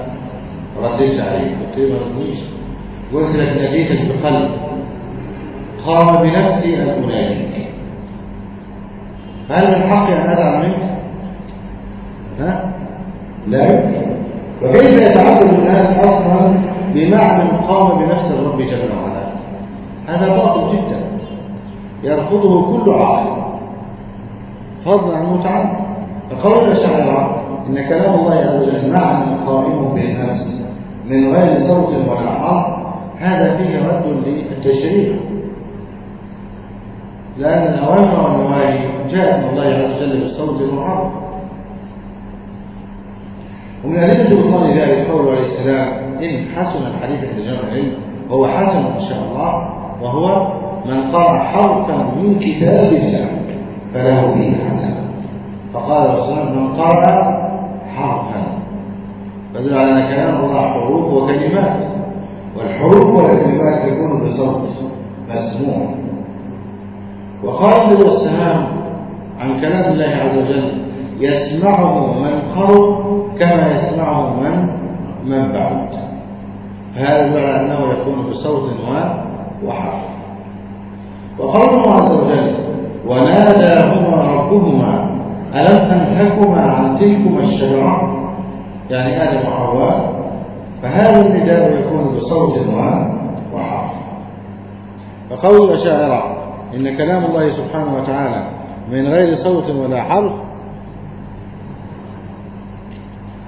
رديتش عليك. قلت ما رديش قلت لك ناديتك بقلب. قام بنفسي أن أناديك. هل من حقي أن أزعل منك؟ ها؟ لا. يمكن وكيف يتعبد الناس أصلا بمعنى قام بنفس الرب جل وعلا؟ هذا باطل جدا. يرفضه كل عاقل. فضلا عن متعلم فقول الأشاعرة إن كلام الله عز وجل معنى قائم بالنفس من غير صوت ولا حرف هذا فيه رد للتشريع. لأن الأوامر والنواهي جاءت من الله عز وجل بالصوت المحرم ومن أدلة بطلان ذلك قوله عليه السلام إن حسن الحديث في جمع العلم وهو حسن إن شاء الله وهو من قرأ حرفا من كتاب الله فله به حسنة فقال الرسول من قرأ حرفا. فدل على أن كلام الله حروف وكلمات والحروف والكلمات تكون بصوت مسموع. وقال والسلام عن كلام الله عز وجل يسمعه من قرب كما يسمعه من من بعد. هذا على أنه يكون بصوت وحرف. وقوله عز وجل وناداهما ربهما ألم أنهكما عن تلكما الشجرة؟ يعني آدم وحواء. فهذا النداء يكون بصوت وحرف. فقول الأشاعرة إن كلام الله سبحانه وتعالى من غير صوت ولا حرف.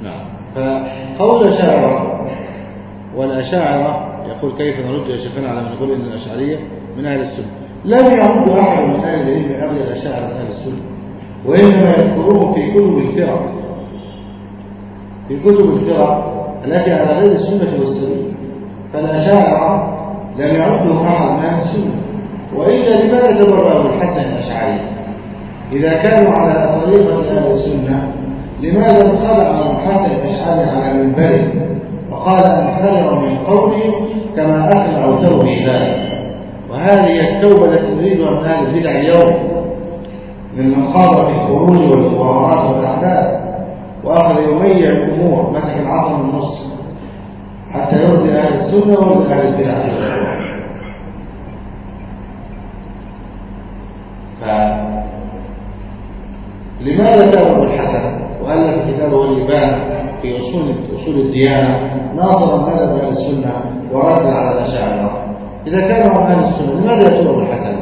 نعم. فقول الأشاعرة والأشاعرة يقول كيف نرد يا شيخنا على من يقول إن الأشعرية من أهل السنة. لم يعد أحد من أهل العلم أبدا الأشاعرة من أهل السنة وإنما يذكروه في كتب الفرق. في كتب الفرق التي على غير السنة والسبيل فالأشاعرة لم يعده أحد من أهل السنة. وإلا لماذا تبرأ بالحسن الأشعري؟ إذا كانوا على طريقة أهل السنة لماذا خلع الحسن الأشعري على منبره؟ وقال أن خير من قولي كما ثوبي ذلك وهذه التوبة التي نريدها من أهل البدع اليوم ممن خاض في الخروج والمغامرات والأحداث وأخذ يميع الأمور مسك العصا من النص حتى يرضي أهل السنة ويرضي أهل البدع. فلماذا تابع الحسن وألف كتابه الإبانة في أصول أصول الديانة ناصرا مذهب أهل السنة ورد على الأشاعرة إذا كان من أهل السنة لماذا يتبع الحسن؟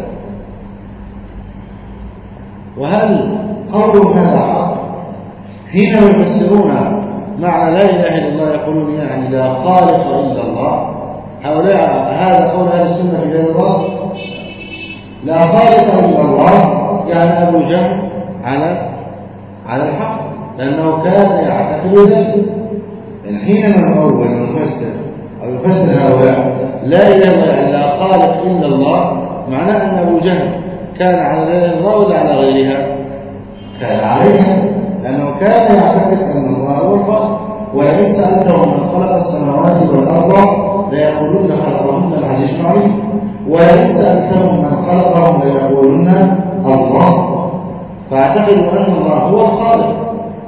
وهل قولهم هذا حق؟ حينما يفسرون معنى لا إله إلا الله يقولون يعني لا خالق إلا الله هؤلاء هذا قول أهل السنة في غير الله لا خالق إلا الله يعني أبو جهل على على الحق لأنه كان يعتقد ذلك. يعني حينما نقول نفسر أو يفسر هؤلاء لا إله إلا خالق إلا الله معناه أن أبو جهل كان على لا إله الله ولا على غيرها. كان عليها. لأنه كان يعتقد أن الله هو الخالق. ولئن سألتهم من خلق السماوات والأرض ليقولون خلقهن العزيز العليم. ولئن سألتهم من خلقهم ليقولن الله. فاعتقدوا أن الله هو الخالق.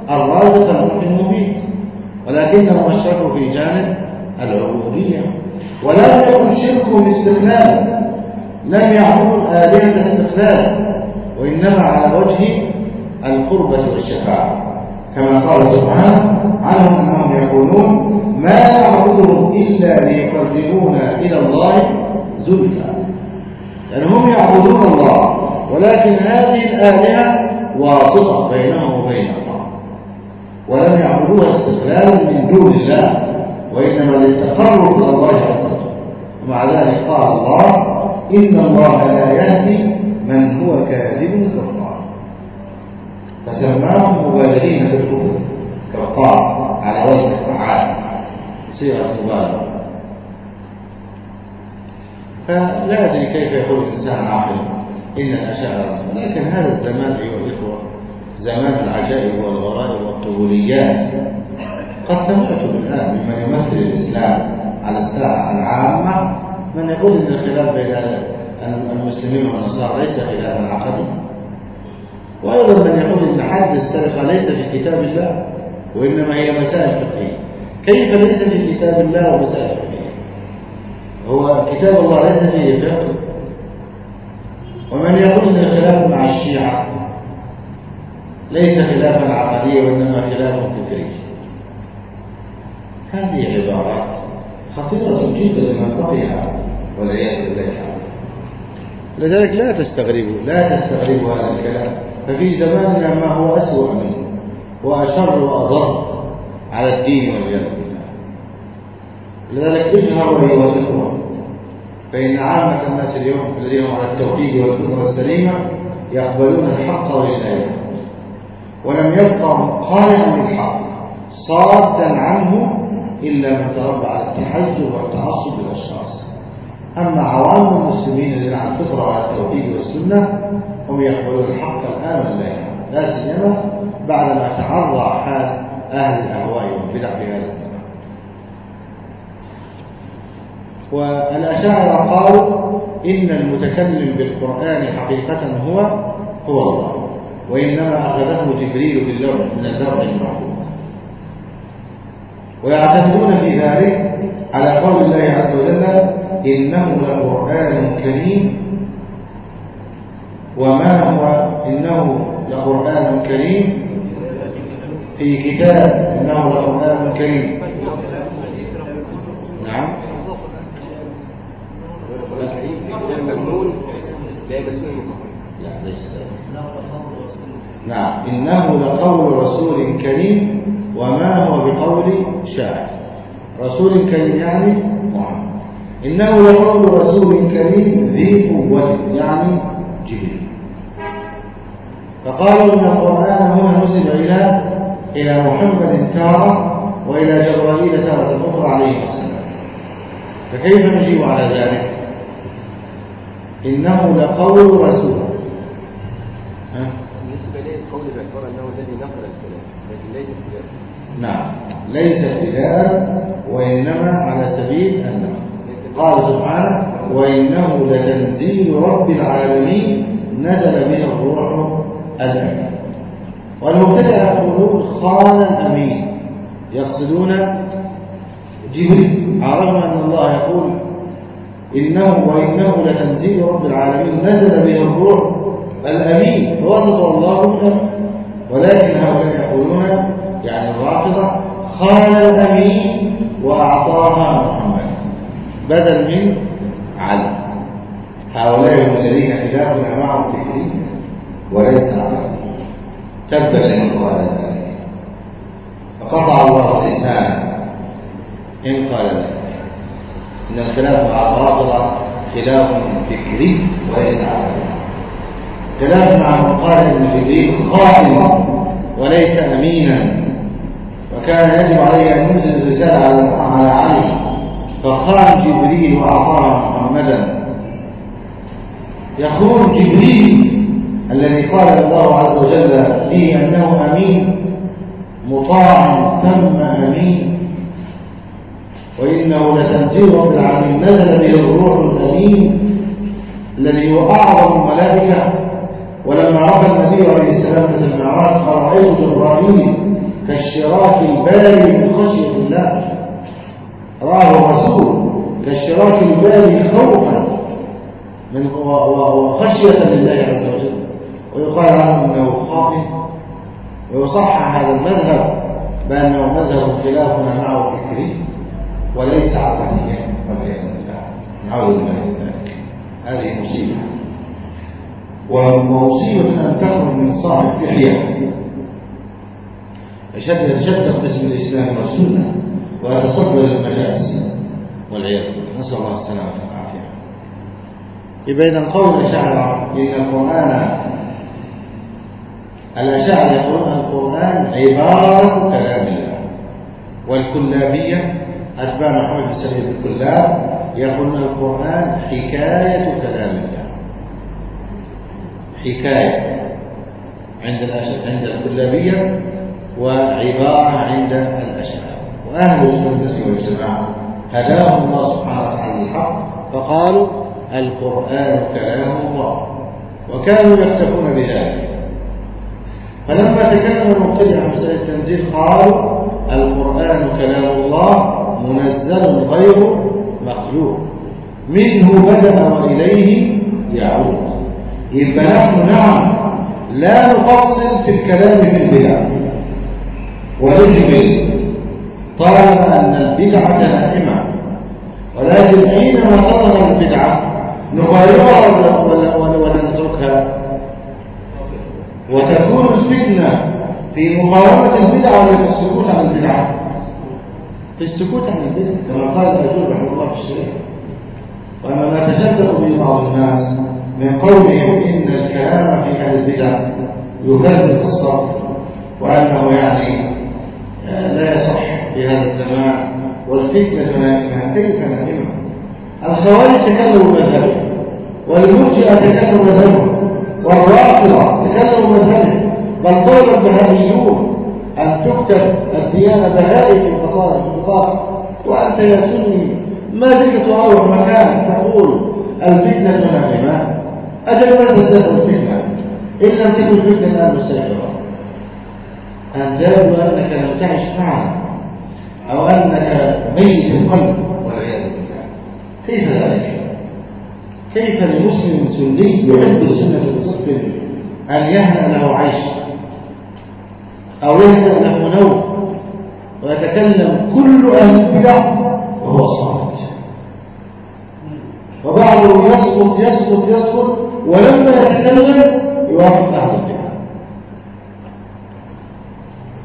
الرازق المحيي المبين ولكنهم اشركوا في جانب العبودية. ولم يكن شركهم استقلال لم يعبدوا الآلهة استقلال وإنما على وجه القربة والشفاعة. كما قال سبحانه عنهم أنهم يقولون ما نعبدهم إلا ليقربونا إلى الله زلفى يعني هم يعبدون الله ولكن هذه الآلهة واسطة بينهم وبين الله ولم يعبدوها استقلالا من دون الله وإنما للتقرب إلى الله وجل. ومع ذلك قال الله إن الله لا يهدي من هو كاذب كفار. فسماهم مبالغين في الكفر كفار على وجه الفعال صيغة مبالغة فلا أدري كيف يقول الإنسان عاقل إن الأشاعرة لكن هذا الزمان أيها الإخوة زمان العجائب والغرائب والطفوليات قد سمعت الآن ممن يمثل الإسلام على الساحة العامة. من يقول أن الخلاف بين المسلمين والنصارى ليس خلافا عقديا وأيضا من يقول أن حد السرقة ليس في كتاب الله وإنما هي مسائل فقهية. كيف ليس في كتاب الله ومسائل فقهية؟ هو كتاب الله ليس فيه فقه. ومن يقول أن الخلاف مع الشيعة ليس خلافا عقديا وإنما خلاف فكري هذه عبارات خطيرة جدا لمن بقيها والعياذ بالله. لذلك لا تستغربوا لا تستغربوا هذا الكلام. ففي زماننا ما هو أسوأ منه وأشر وأضر على الدين والعياذ بالله. لذلك اجهروا أيها الإخوة فإن عامة الناس اليوم الذين على التوحيد والفطرة السليمة يقبلون الحق ولله. ولم يبقى خالقا للحق صادا عنه إلا من تربى على التحزب والتعصب للأشخاص أما عوام المسلمين الذين على الفطرة وعلى التوحيد والسنة هم يقبلون الحق الآن لا؟ سيما بعدما تعرض حال أهل الأهواء والبدع في هذا الزمان. والأشاعرة قالوا إن المتكلم بالقرآن حقيقة هو هو الله. وإنما أخذه جبريل باللوح من اللوح المحفوظ ويعتمدون في ذلك على قول الله عز وجل إنه لقرآن كريم وما هو إنه لقرآن كريم في كتاب إنه لقرآن كريم. نعم. لا ليس. نعم. إنه لقول رسول كريم وما هو بقول شاعر. رسول كريم يعني محمد. إنه لقول رسول كريم ذي قوة يعني جبريل. فقالوا إن القرآن هنا نسب إلى إلى محمد تارة وإلى جبرائيل تارة أخرى عليه السلام. فكيف نجيب على ذلك؟ إنه لقول رسول ها؟ بالنسبة لي القول باعتبار أنه الذي نقل الكلام لكن ليس ابتداء نعم. ليس ابتداء وإنما على سبيل النقل قال سبحانه وإنه لتنزيل رب العالمين نزل به الروح الأمين. والمبتدع يقولون خان الأمين. يقصدون جبريل. عرفنا أن الله يقول إنه وإنه لتنزيل رب العالمين نزل به الروح الأمين. فوصف الله ولكن هؤلاء يقولون يعني الرافضة خان الأمين وأعطاها محمد. بدل من علم هؤلاء هم الذين خلافنا معهم فكري وليس علم تبت لمن قال ذلك. فقطع الله لسانه إن قال ذلك. إن الخلاف مع الرافضة خلاف فكري وليس علم خلاف مع من قال ان جبريل خائن وليس أمينا. وكان يجب عليه أن ينزل الرسالة على علي فخان جبريل واعطاها محمدا. يخون جبريل الذي قال الله عز وجل فيه أنه أمين مطاع ثم أمين. وإنه لتنزيل رب العالمين نزل به الروح الأمين الذي هو اعظم الملائكة ولما رأى النبي عليه السلام في المعراج فرأيت جبرائيل كالشراك الباري من خشية الله. رآه الرسول كالشراك الباري خوفا من وخشية لله عز وجل. ويقال عنه أنه خاطئ. ويصحح هذا المذهب بأنه مذهب خلافنا معه فكري وليس عقليا والعياذ بالله. نعوذ بالله من ذلك. هذه مصيبة. ومصيبة أن تخرج من صاحب لحية يشدد يتشدد باسم الإسلام والسنة ويتصدر المجالس. والعياذ بالله. نسأل الله السلامة والعافية. بين قول الأشاعرة إن القرآن. الأشاعرة يقولون القرآن عبارة كلام الله. والكلابية أتباع محمد بن سعيد الكلاب يقولون القرآن حكاية كلام الله. حكاية عند عند الكلابية وعبارة عند الأشاعرة وأهل السنة والجماعة هداهم الله سبحانه وتعالى الحق فقالوا القرآن كلام الله وكانوا يكتفون بذلك. فلما تكلم المبتدع عن مسألة التنزيل قالوا القرآن كلام الله منزل غير مخلوق منه بدأ وإليه يعود. يبقى نحن نعم لا نفصل في الكلام في البدع. ونجمل طالما أن البدعة نائمة ولكن حينما تظهر البدعة نغيرها ولا, ولا, ولا, نتركها؟ وتكون الفتنة في مقاومة البدعة ولا في السكوت عن البدعة في السكوت عن البدعة كما قال الرسول رحمه الله في الشريعة. وأما ما تشدد به بعض الناس من قولهم إن الكلام في أهل البدع يكذب الصف وأنه يعني لا يصح في هذا الزمان والفتنة نائمة كيف نائمة الخوارج تكلموا مذهبه والمرجئة تكلموا مذهبه والرافضة تكلموا مذهبه بل طلب البهائيون أن تكتب الديانة بهائي في البطاقة وأنت يا سني ما تلك تروح مكان تقول الفتنة نائمة أجل ما تزداد الفتنة إن لم تكن فتنة مسيطرة أن تبدو أنك لم تعش معنا أو أنك ميت القلب والعياذ بالله. كيف ذلك؟ كيف لمسلم سني يحب السنة بصدق أن يهنأ له عيش أو يهنأ له نوم ويتكلم كل أهل البدع وهو صامت؟ وبعضهم يسقط يسقط يسقط ولما يتكلم يوافق أهل البدع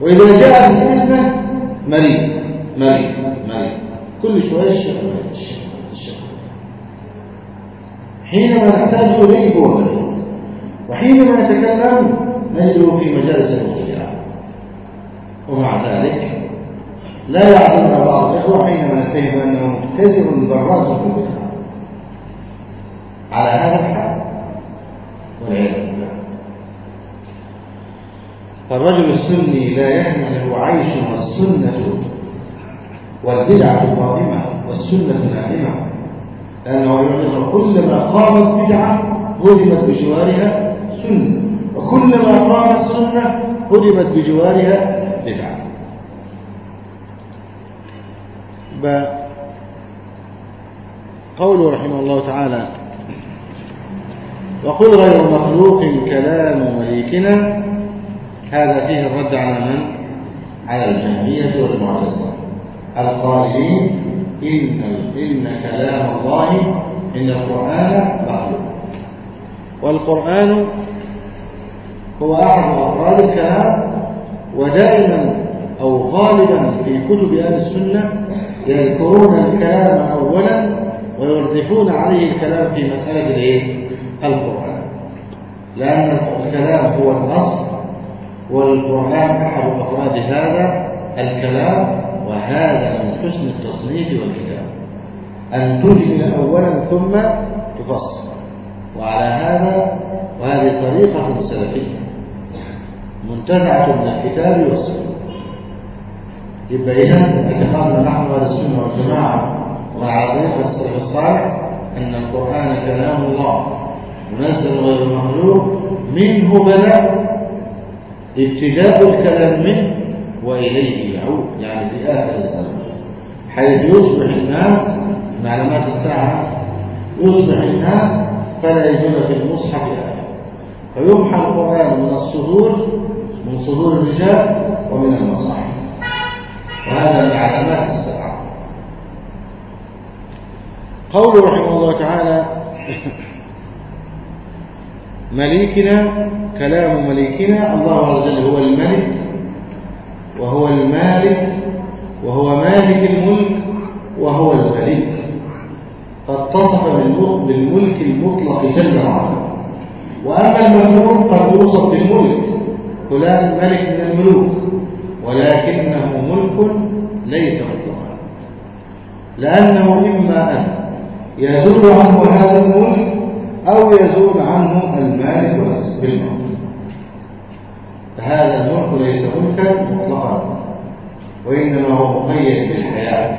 وإذا جاء بالفتنة مريض مريض مريض. كل شوية الشيخ مات حينما نحتاج إليه هو مات وحينما نتكلم نجده في مجالس المبتدعة ومع ذلك لا يعلمنا بعض الإخوة حينما نتهم أنه مبتدع في البدعة على هذا الحال. والعياذ بالله. فالرجل السني لا يهم له عيش والسنة والبدعة قائمة والسنة نائمة لأنه يعلم كلما قامت بدعة هدمت بجوارها سنة وكلما قامت سنة هدمت بجوارها بدعة. قوله رحمه الله تعالى وقل غير مخلوق كلام مليكنا هذا فيه الرد على من؟ على الجهمية والمعتزلة القائلين إن إن كلام الله إن القرآن مخلوق والقرآن هو أحد أفراد الكلام ودائما أو غالبا في كتب أهل السنة يذكرون الكلام أولا ويردفون عليه الكلام في مسألة الإيه؟ القرآن. لأن الكلام هو الأصل والقرآن أحد أفراد هذا الكلام وهذا من حسن التصنيف والكتاب. أن تجمل أولا ثم تفصل. وعلى هذا وهذه طريقة سلفية منتزعة من الكتاب والسنة. يبقى إذا اتخذنا نحن أهل السنة والجماعة وعلى طريقة السلف الصالح أن القرآن كلام الله. منزل غير مخلوق منه بدأ ابتداء الكلام منه وإليه يعود يعني في آخر الزمن حيث يصبح الناس معلومات الساعة يصبح الناس فلا يجون في المصحف آية فيمحى القرآن من الصدور من صدور الرجال ومن المصاحف. وهذا من علامات الساعة. قوله رحمه الله تعالى مليكنا كلام مليكنا الله عز وجل هو الملك وهو المالك وهو مالك الملك وهو الملك قد اتصف بالملك المطلق جل وعلا. وأما المملوك قد يوصف بالملك. فلان ملك من الملوك ولكنه ملك ليس مطلقا. لأنه إما أن يزول عنه هذا الملك أو يزول عنه المالك بالموت فهذا الملك ليس ملكا مطلقا وإنما هو مقيد بالحياة.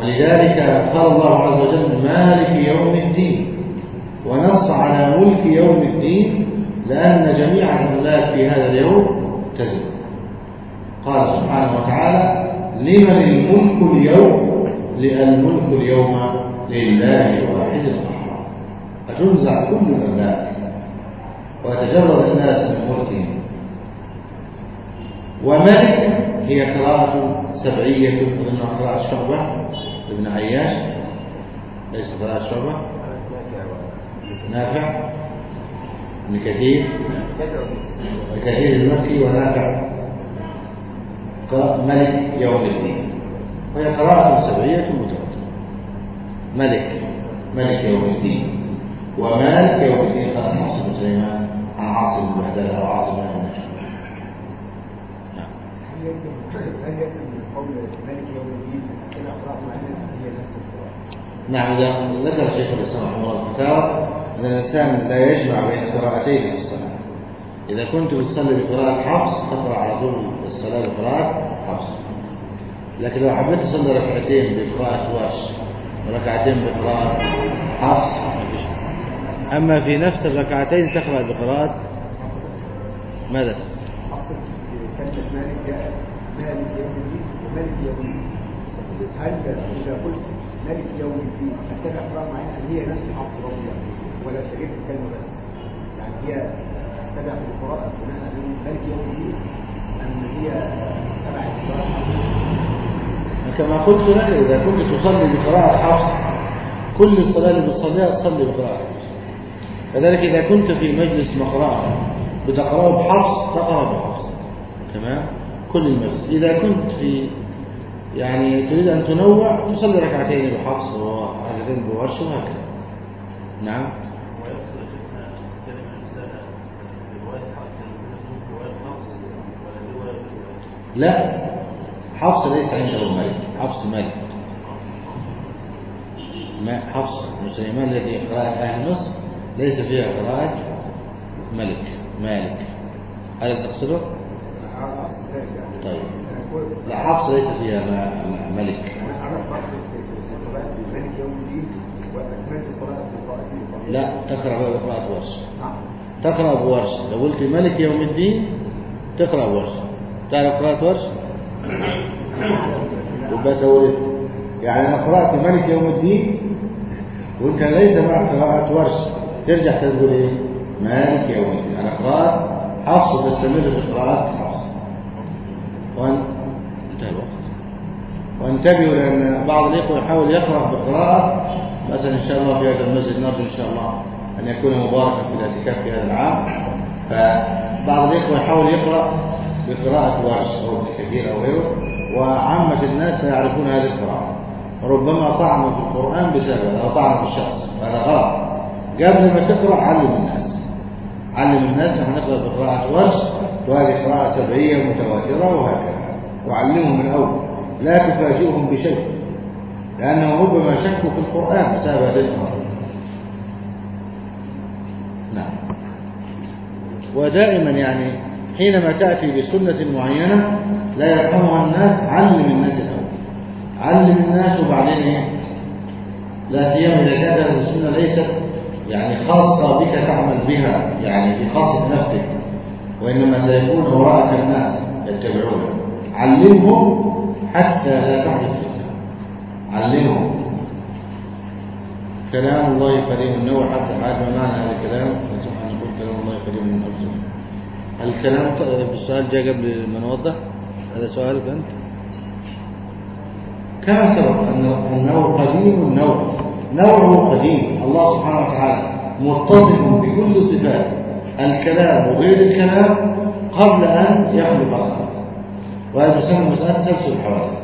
ولذلك قال الله عز وجل مالك يوم الدين. ونص على ملك يوم الدين لأن جميع الأملاك في هذا اليوم تزول. قال سبحانه وتعالى لمن الملك اليوم؟ لأن الملك اليوم لله واحد القهار. فتنزع كل الأملاك ويتجرد الناس من ملكهم وملك هي قراءة سبعية قلنا قراءة شعبة ابن عياش ليس قراءة شعبة نافع. ابن كثير. كثير المكي ونافع. ملك يوم الدين. وهي قراءة سبعية متواترة ملك ملك يوم الدين. ومالك يوم الدين قال حاصم سليمان عن عاصم بن بهدله وعاصم بن النجم نعم إذا ذكر شيخ الإسلام رحمه الله الفتاوى أن الإنسان لا يجمع بين قراءتين في الصلاة. إذا كنت تصلي بقراءة حفص تقرأ على طول الصلاة بقراءة حفص. لكن لو حبيت تصلي ركعتين بقراءة ورش وركعتين بقراءة حفص أما في نفس الركعتين تقرأ بقراءة ماذا؟ هل إذا قلت يوم الدين أتبع قراءة معينة هي نفس ولا الكلمة بس يعني هي القراءة بناء على يوم الدين أم هي كما قلت لك إذا كنت تصلي بقراءة حفص كل الصلاة اللي بتصليها تصلي بقراءة كذلك إذا كنت في مجلس مقرأة بتقرأه بحفص تقرأ بحفص تمام؟ كل المجلس. إذا كنت في يعني تريد أن تنوع تصلي ركعتين بحفص وركعتين بورش وهكذا. نعم؟ لا. حفص ليس عنده ملك حفص ملك ما حفص بن سليمان الذي قراءة أهل مصر ليس فيها قراءة ملك مالك. هل تقصده؟ طيب. لا حفص ليس فيها ملك. لا تقرأ بقراءة ورش. تقرأ بورش. لو قلت ملك يوم الدين تقرأ ورش تعرف قراءة ورش؟ يبقى سويت يعني أنا قرأت ملك يوم الدين وأنت ليس معك قراءة ورش. ترجع تقول إيه؟ مالك يوم الدين أنا قراءة حفص تستمر في قراءة حفص. وأن انتهى الوقت. وانتبهوا لأن بعض الإخوة يحاول يقرأ بقراءة مثلا إن شاء الله في هذا المسجد نرجو إن شاء الله أن يكون مباركا في الاعتكاف في هذا العام. فبعض الإخوة يحاول يقرأ بقراءة ورش ابن كثير أو غيره وعامة الناس لا يعرفون هذه القراءة. ربما طعنوا في القرآن بسبب أو طعنوا في الشخص. هذا غلط. قبل ما تقرأ علم الناس. علم الناس نحن نقرأ بقراءة ورش وهذه قراءة سبعية متواترة وهكذا. وعلمهم من أول لا تفاجئهم بشيء. لأنه ربما شكوا في القرآن هذه القراءة نعم. ودائما يعني حينما تأتي بسنة معينة لا يفهمها الناس علم الناس الأول. علم الناس وبعدين إيه؟ لا سيما إذا كانت السنة ليست يعني خاصة بك تعمل بها يعني بخاصة نفسك وإنما سيكون وراءك الناس يتبعونه علمهم حتى لا تحدث علمهم. كلام الله كريم. النوع حتى ما معنى هذا الكلام سبحانه نقول كلام الله كريم من أرسل الكلام السؤال جاء قبل ما نوضح هذا سؤالك أنت؟ كما سبق أن النوع قديم النوع. نوعه قديم. الله سبحانه وتعالى متصف بكل صفات. الكلام وغير الكلام قبل أن يخلق الخلق وهذا يسمى مسألة سلسل الحوادث.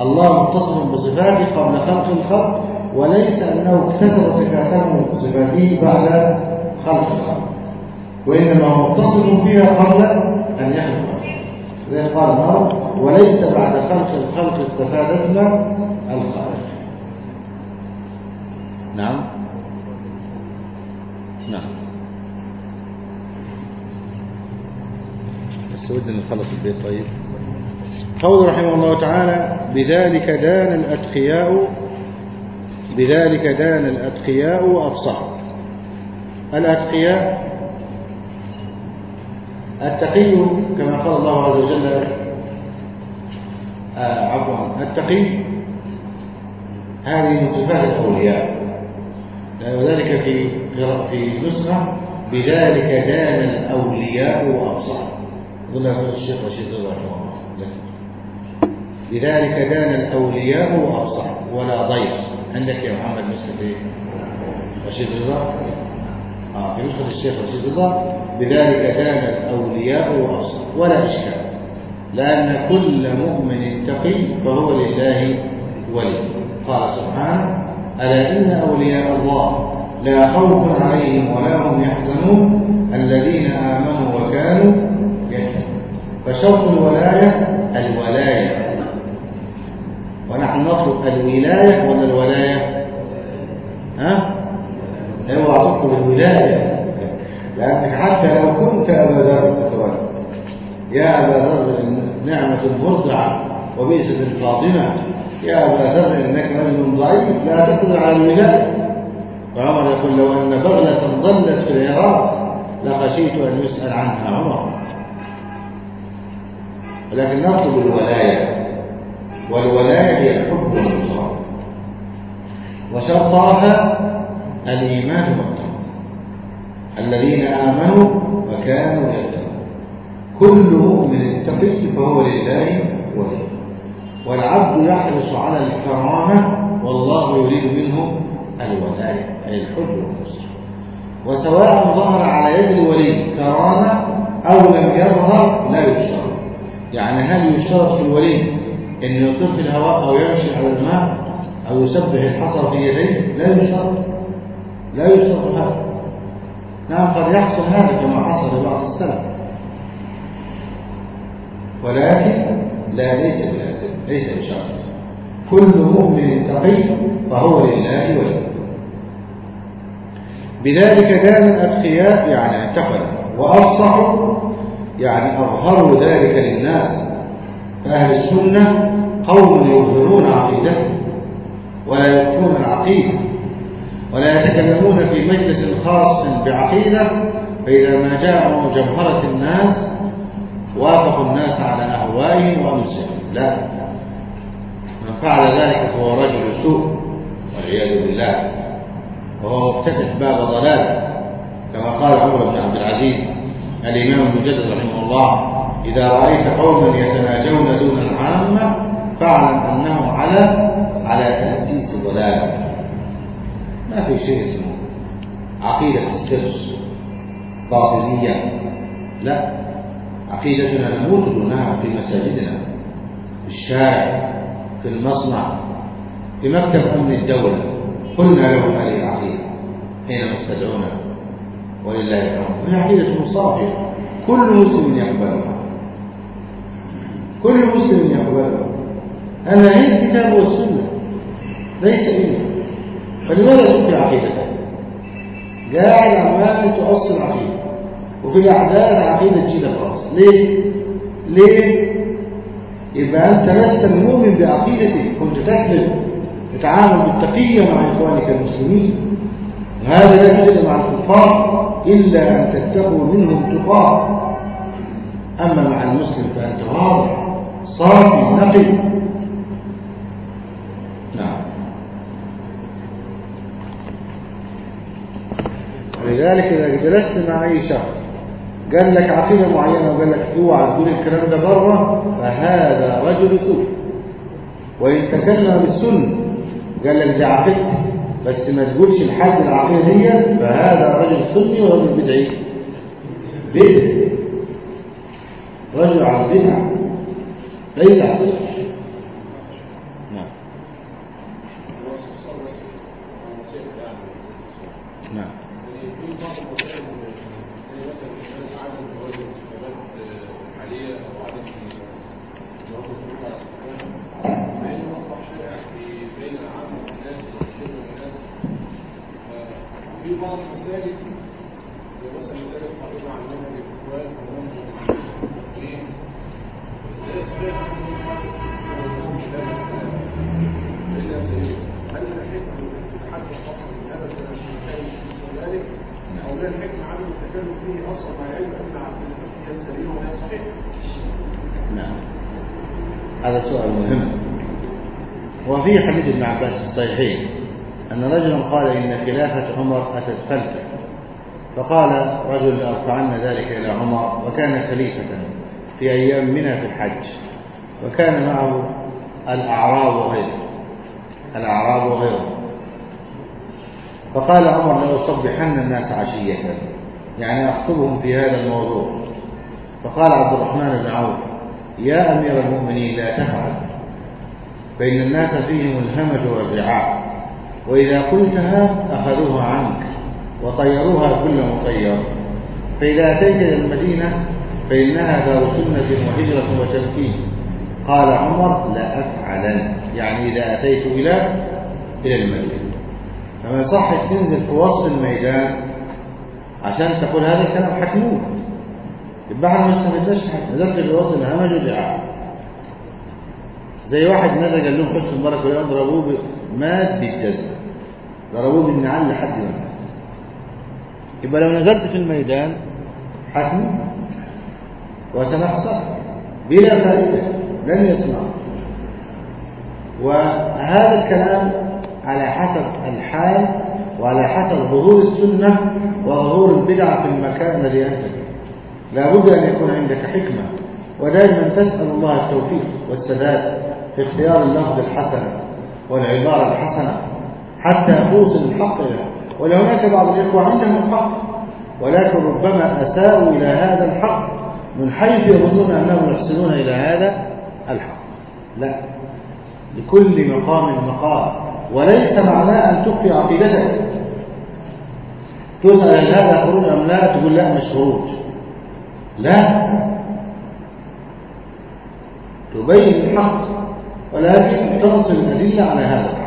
الله متصف بصفاته قبل خلق الخلق وليس أنه اكتسب صفاته صفاته بعد خلق الخلق وإنما متصف بها قبل أن يخلق الخلق زي قال الله وليس بعد خلق الخلق استفادتنا الخالق نعم. نعم. بس ودنا نخلص البيت. طيب. قول رحمه الله تعالى بذلك دان الأتقياء بذلك دان الأتقياء وأفصحوا الأتقياء التقي كما قال الله عز وجل آه عفوا التقي هذه من صفات الأولياء. وذلك في في نسخة بذلك دان الأولياء وأبصار. قلنا الشيخ رشيد رحمه الله. بذلك دان الأولياء وأبصار. ولا ضير عندك يا محمد مسك في رشيد رضا آه في نسخة الشيخ رشيد رضا بذلك دان الأولياء وأبصار. ولا إشكال. لأن كل مؤمن تقي فهو لله ولي. قال سبحانه ألا إن أولياء الله لا خوف عليهم ولا هم يحزنون؟ الذين آمنوا وكانوا يتقون. فشرط الولاية الولاية. ونحن نطلب الولاية ولا الولاية؟ ها؟ اوعى تطلب الولاية. لأنك حتى لو كنت أبا ذر تتولى يا أبا ذر نعمة المرضعة وبئسة الفاطمة يا أبا ذر إنك رجل ضعيف لا تقدر على الولاية وعمر يقول لو أن بغلة ضلت في العراق لخشيت أن يسأل عنها عمر. ولكن نطلب الولاية والولاية هي الحب والنصرة وشرطها الإيمان والتقوى. الذين آمنوا وكانوا يتقون. كل مؤمن تقي فهو لله ولي والعبد يحرص على الكرامة والله يريد منه الولاية أي الحب والنصر. وسواء ظهر على يد الولي كرامة أو لم يظهر لا يشترط. يعني هل يشترط في الولي انه يطير في الهواء أو يمشي على الماء أو يسبح الحصى في يديه؟ لا يشترط. لا يشترط هذا. نعم قد يحصل هذا كما حصل لبعض السلف. ولكن لا ليس بلازم ليس بشرط. كل مؤمن تقي فهو لله ولي بذلك كان الأتقياء يعني اعتقدوا وأفصحوا يعني أظهروا ذلك للناس. فأهل السنة قوم يظهرون عقيدتهم ولا يكون العقيدة ولا يتكلمون في مجلس خاص بعقيدة. فإذا ما جاءوا جمهرة الناس وافقوا الناس على أهوائهم وأمسهم لا. من فعل ذلك فهو رجل سوء والعياذ بالله. وهو مفتتح باب ضلال. كما قال عمر بن عبد العزيز الإمام المجدد رحمه الله إذا رأيت قوما يتناجون دون العامة فاعلم أنه على على تأسيس ضلال ما في شيء اسمه عقيدة السر باطنية. لا عقيدتنا نموت دونها في مساجدنا في الشارع. في المصنع في مكتب أمن الدولة. قلنا له هذه العقيدة حين استدعونا ولله الحمد. هي عقيدة صافية كل مسلم يقبلها. كل مسلم يقبلها. أنا هي الكتاب والسنة. ليس إلا. فلماذا تبقي عقيدتك؟ قاعد عمال تؤصل عقيدة. وفي الأحداث عقيدة جديدة خلاص ليه؟ ليه؟ يبقى أنت لست المؤمن بعقيدتك كنت تكذب تتعامل بالتقية مع إخوانك المسلمين. وهذا لا يوجد مع الكفار إلا أن تتقوا منهم تقاة. أما مع المسلم فأنت واضح صافي نقي. نعم. ولذلك إذا جلست مع أي شخص قال لك عقيدة معينة وقال لك اوعى تقول الكلام ده بره فهذا رجل سوء. وإن تكلم بالسنة قال لك دي عقيدة. بس ما تقولش لحد العقيدة دي فهذا رجل سني ورجل بدعي. بدعي. رجل على البدع. ليس نعم في بعض المساجد مثلا مساجد قريبة عندنا للإخوان وهم ليه؟ لا يصح إلا سبيل هل الحكمة حتى خاصة من هذا المكان في ذلك أو لا الحكمة عدم التكلم فيه أصلا مع العلم أن عقيدته سليمة ولا صحيح؟ نعم هذا سؤال مهم وفي حديث ابن عباس الصحيحين أن رجلا قال إن خلافة عمر أتت فلتة فقال رجل لأرفعن ذلك إلى عمر وكان خليفة في أيام منى في الحج وكان معه الأعراب وغيره الأعراب وغيره. فقال عمر لأصبحن الناس عشية يعني أخطبهم في هذا الموضوع. فقال عبد الرحمن بن عوف يا أمير المؤمنين لا تفعل فإن الناس فيهم الهمج والرعاع وإذا قلتها أخذوها عنك. وطيروها كل مطير. فإذا أتيت إلى المدينة فإنها دار سنة وهجرة وتمكين قال عمر لا أفعلن. يعني إذا أتيت إلى إلى المدينة. فما صح تنزل في وسط الميدان عشان تقول هذا الكلام حتموت يبقى ما استفدناش حاجة نزلت في وسط الهمج والدعاء زي واحد نزل قال لهم حسن البركه ويوم ضربوه مات بالجزم. ضربوه بالنعال لحد ما يبقى لو نزلت في الميدان حتموت وتنحصر بلا فائدة لن يسمع. وهذا الكلام على حسب الحال وعلى حسب ظهور السنة وظهور البدع في المكان الذي أنت فيه. لا بد أن يكون عندك حكمة ودائما تسأل الله التوفيق والسداد في اختيار اللفظ الحسن والعبارة الحسنة حتى توصل الحق إليه ولهناك بعض الإخوة عندهم الحق ولكن ربما أساءوا إلى هذا الحق من حيث يظنون أنهم يحسنون إلى هذا الحق. لا لكل مقام مقام وليس معناه أن تخفي عقيدتك. تسأل هل هذا خروج أم لا تقول لا مش خروج. لا. تبين الحق ولكن تنصر الأدلة على هذا.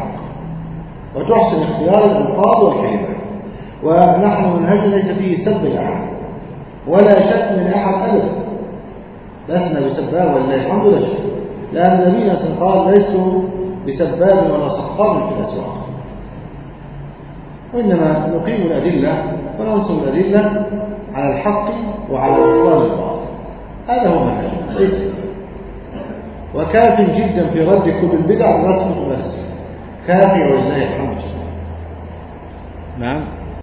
وتحسن اختيار الألفاظ والكلمات. ونحن منهج ليس فيه سب لأحد ولا شك من أحد أبدا. لسنا بسباب ولله الحمد لله. شك لأن نبينا قال ليسوا بسباب ولا صخاب في الأسواق. وإنما نقيم الأدلة وننصر الأدلة على الحق وعلى إبطال الباطل هذا هو منهجنا وكاف جدا في رد كل البدع الرسم بس كافي ولله الحمد نعم.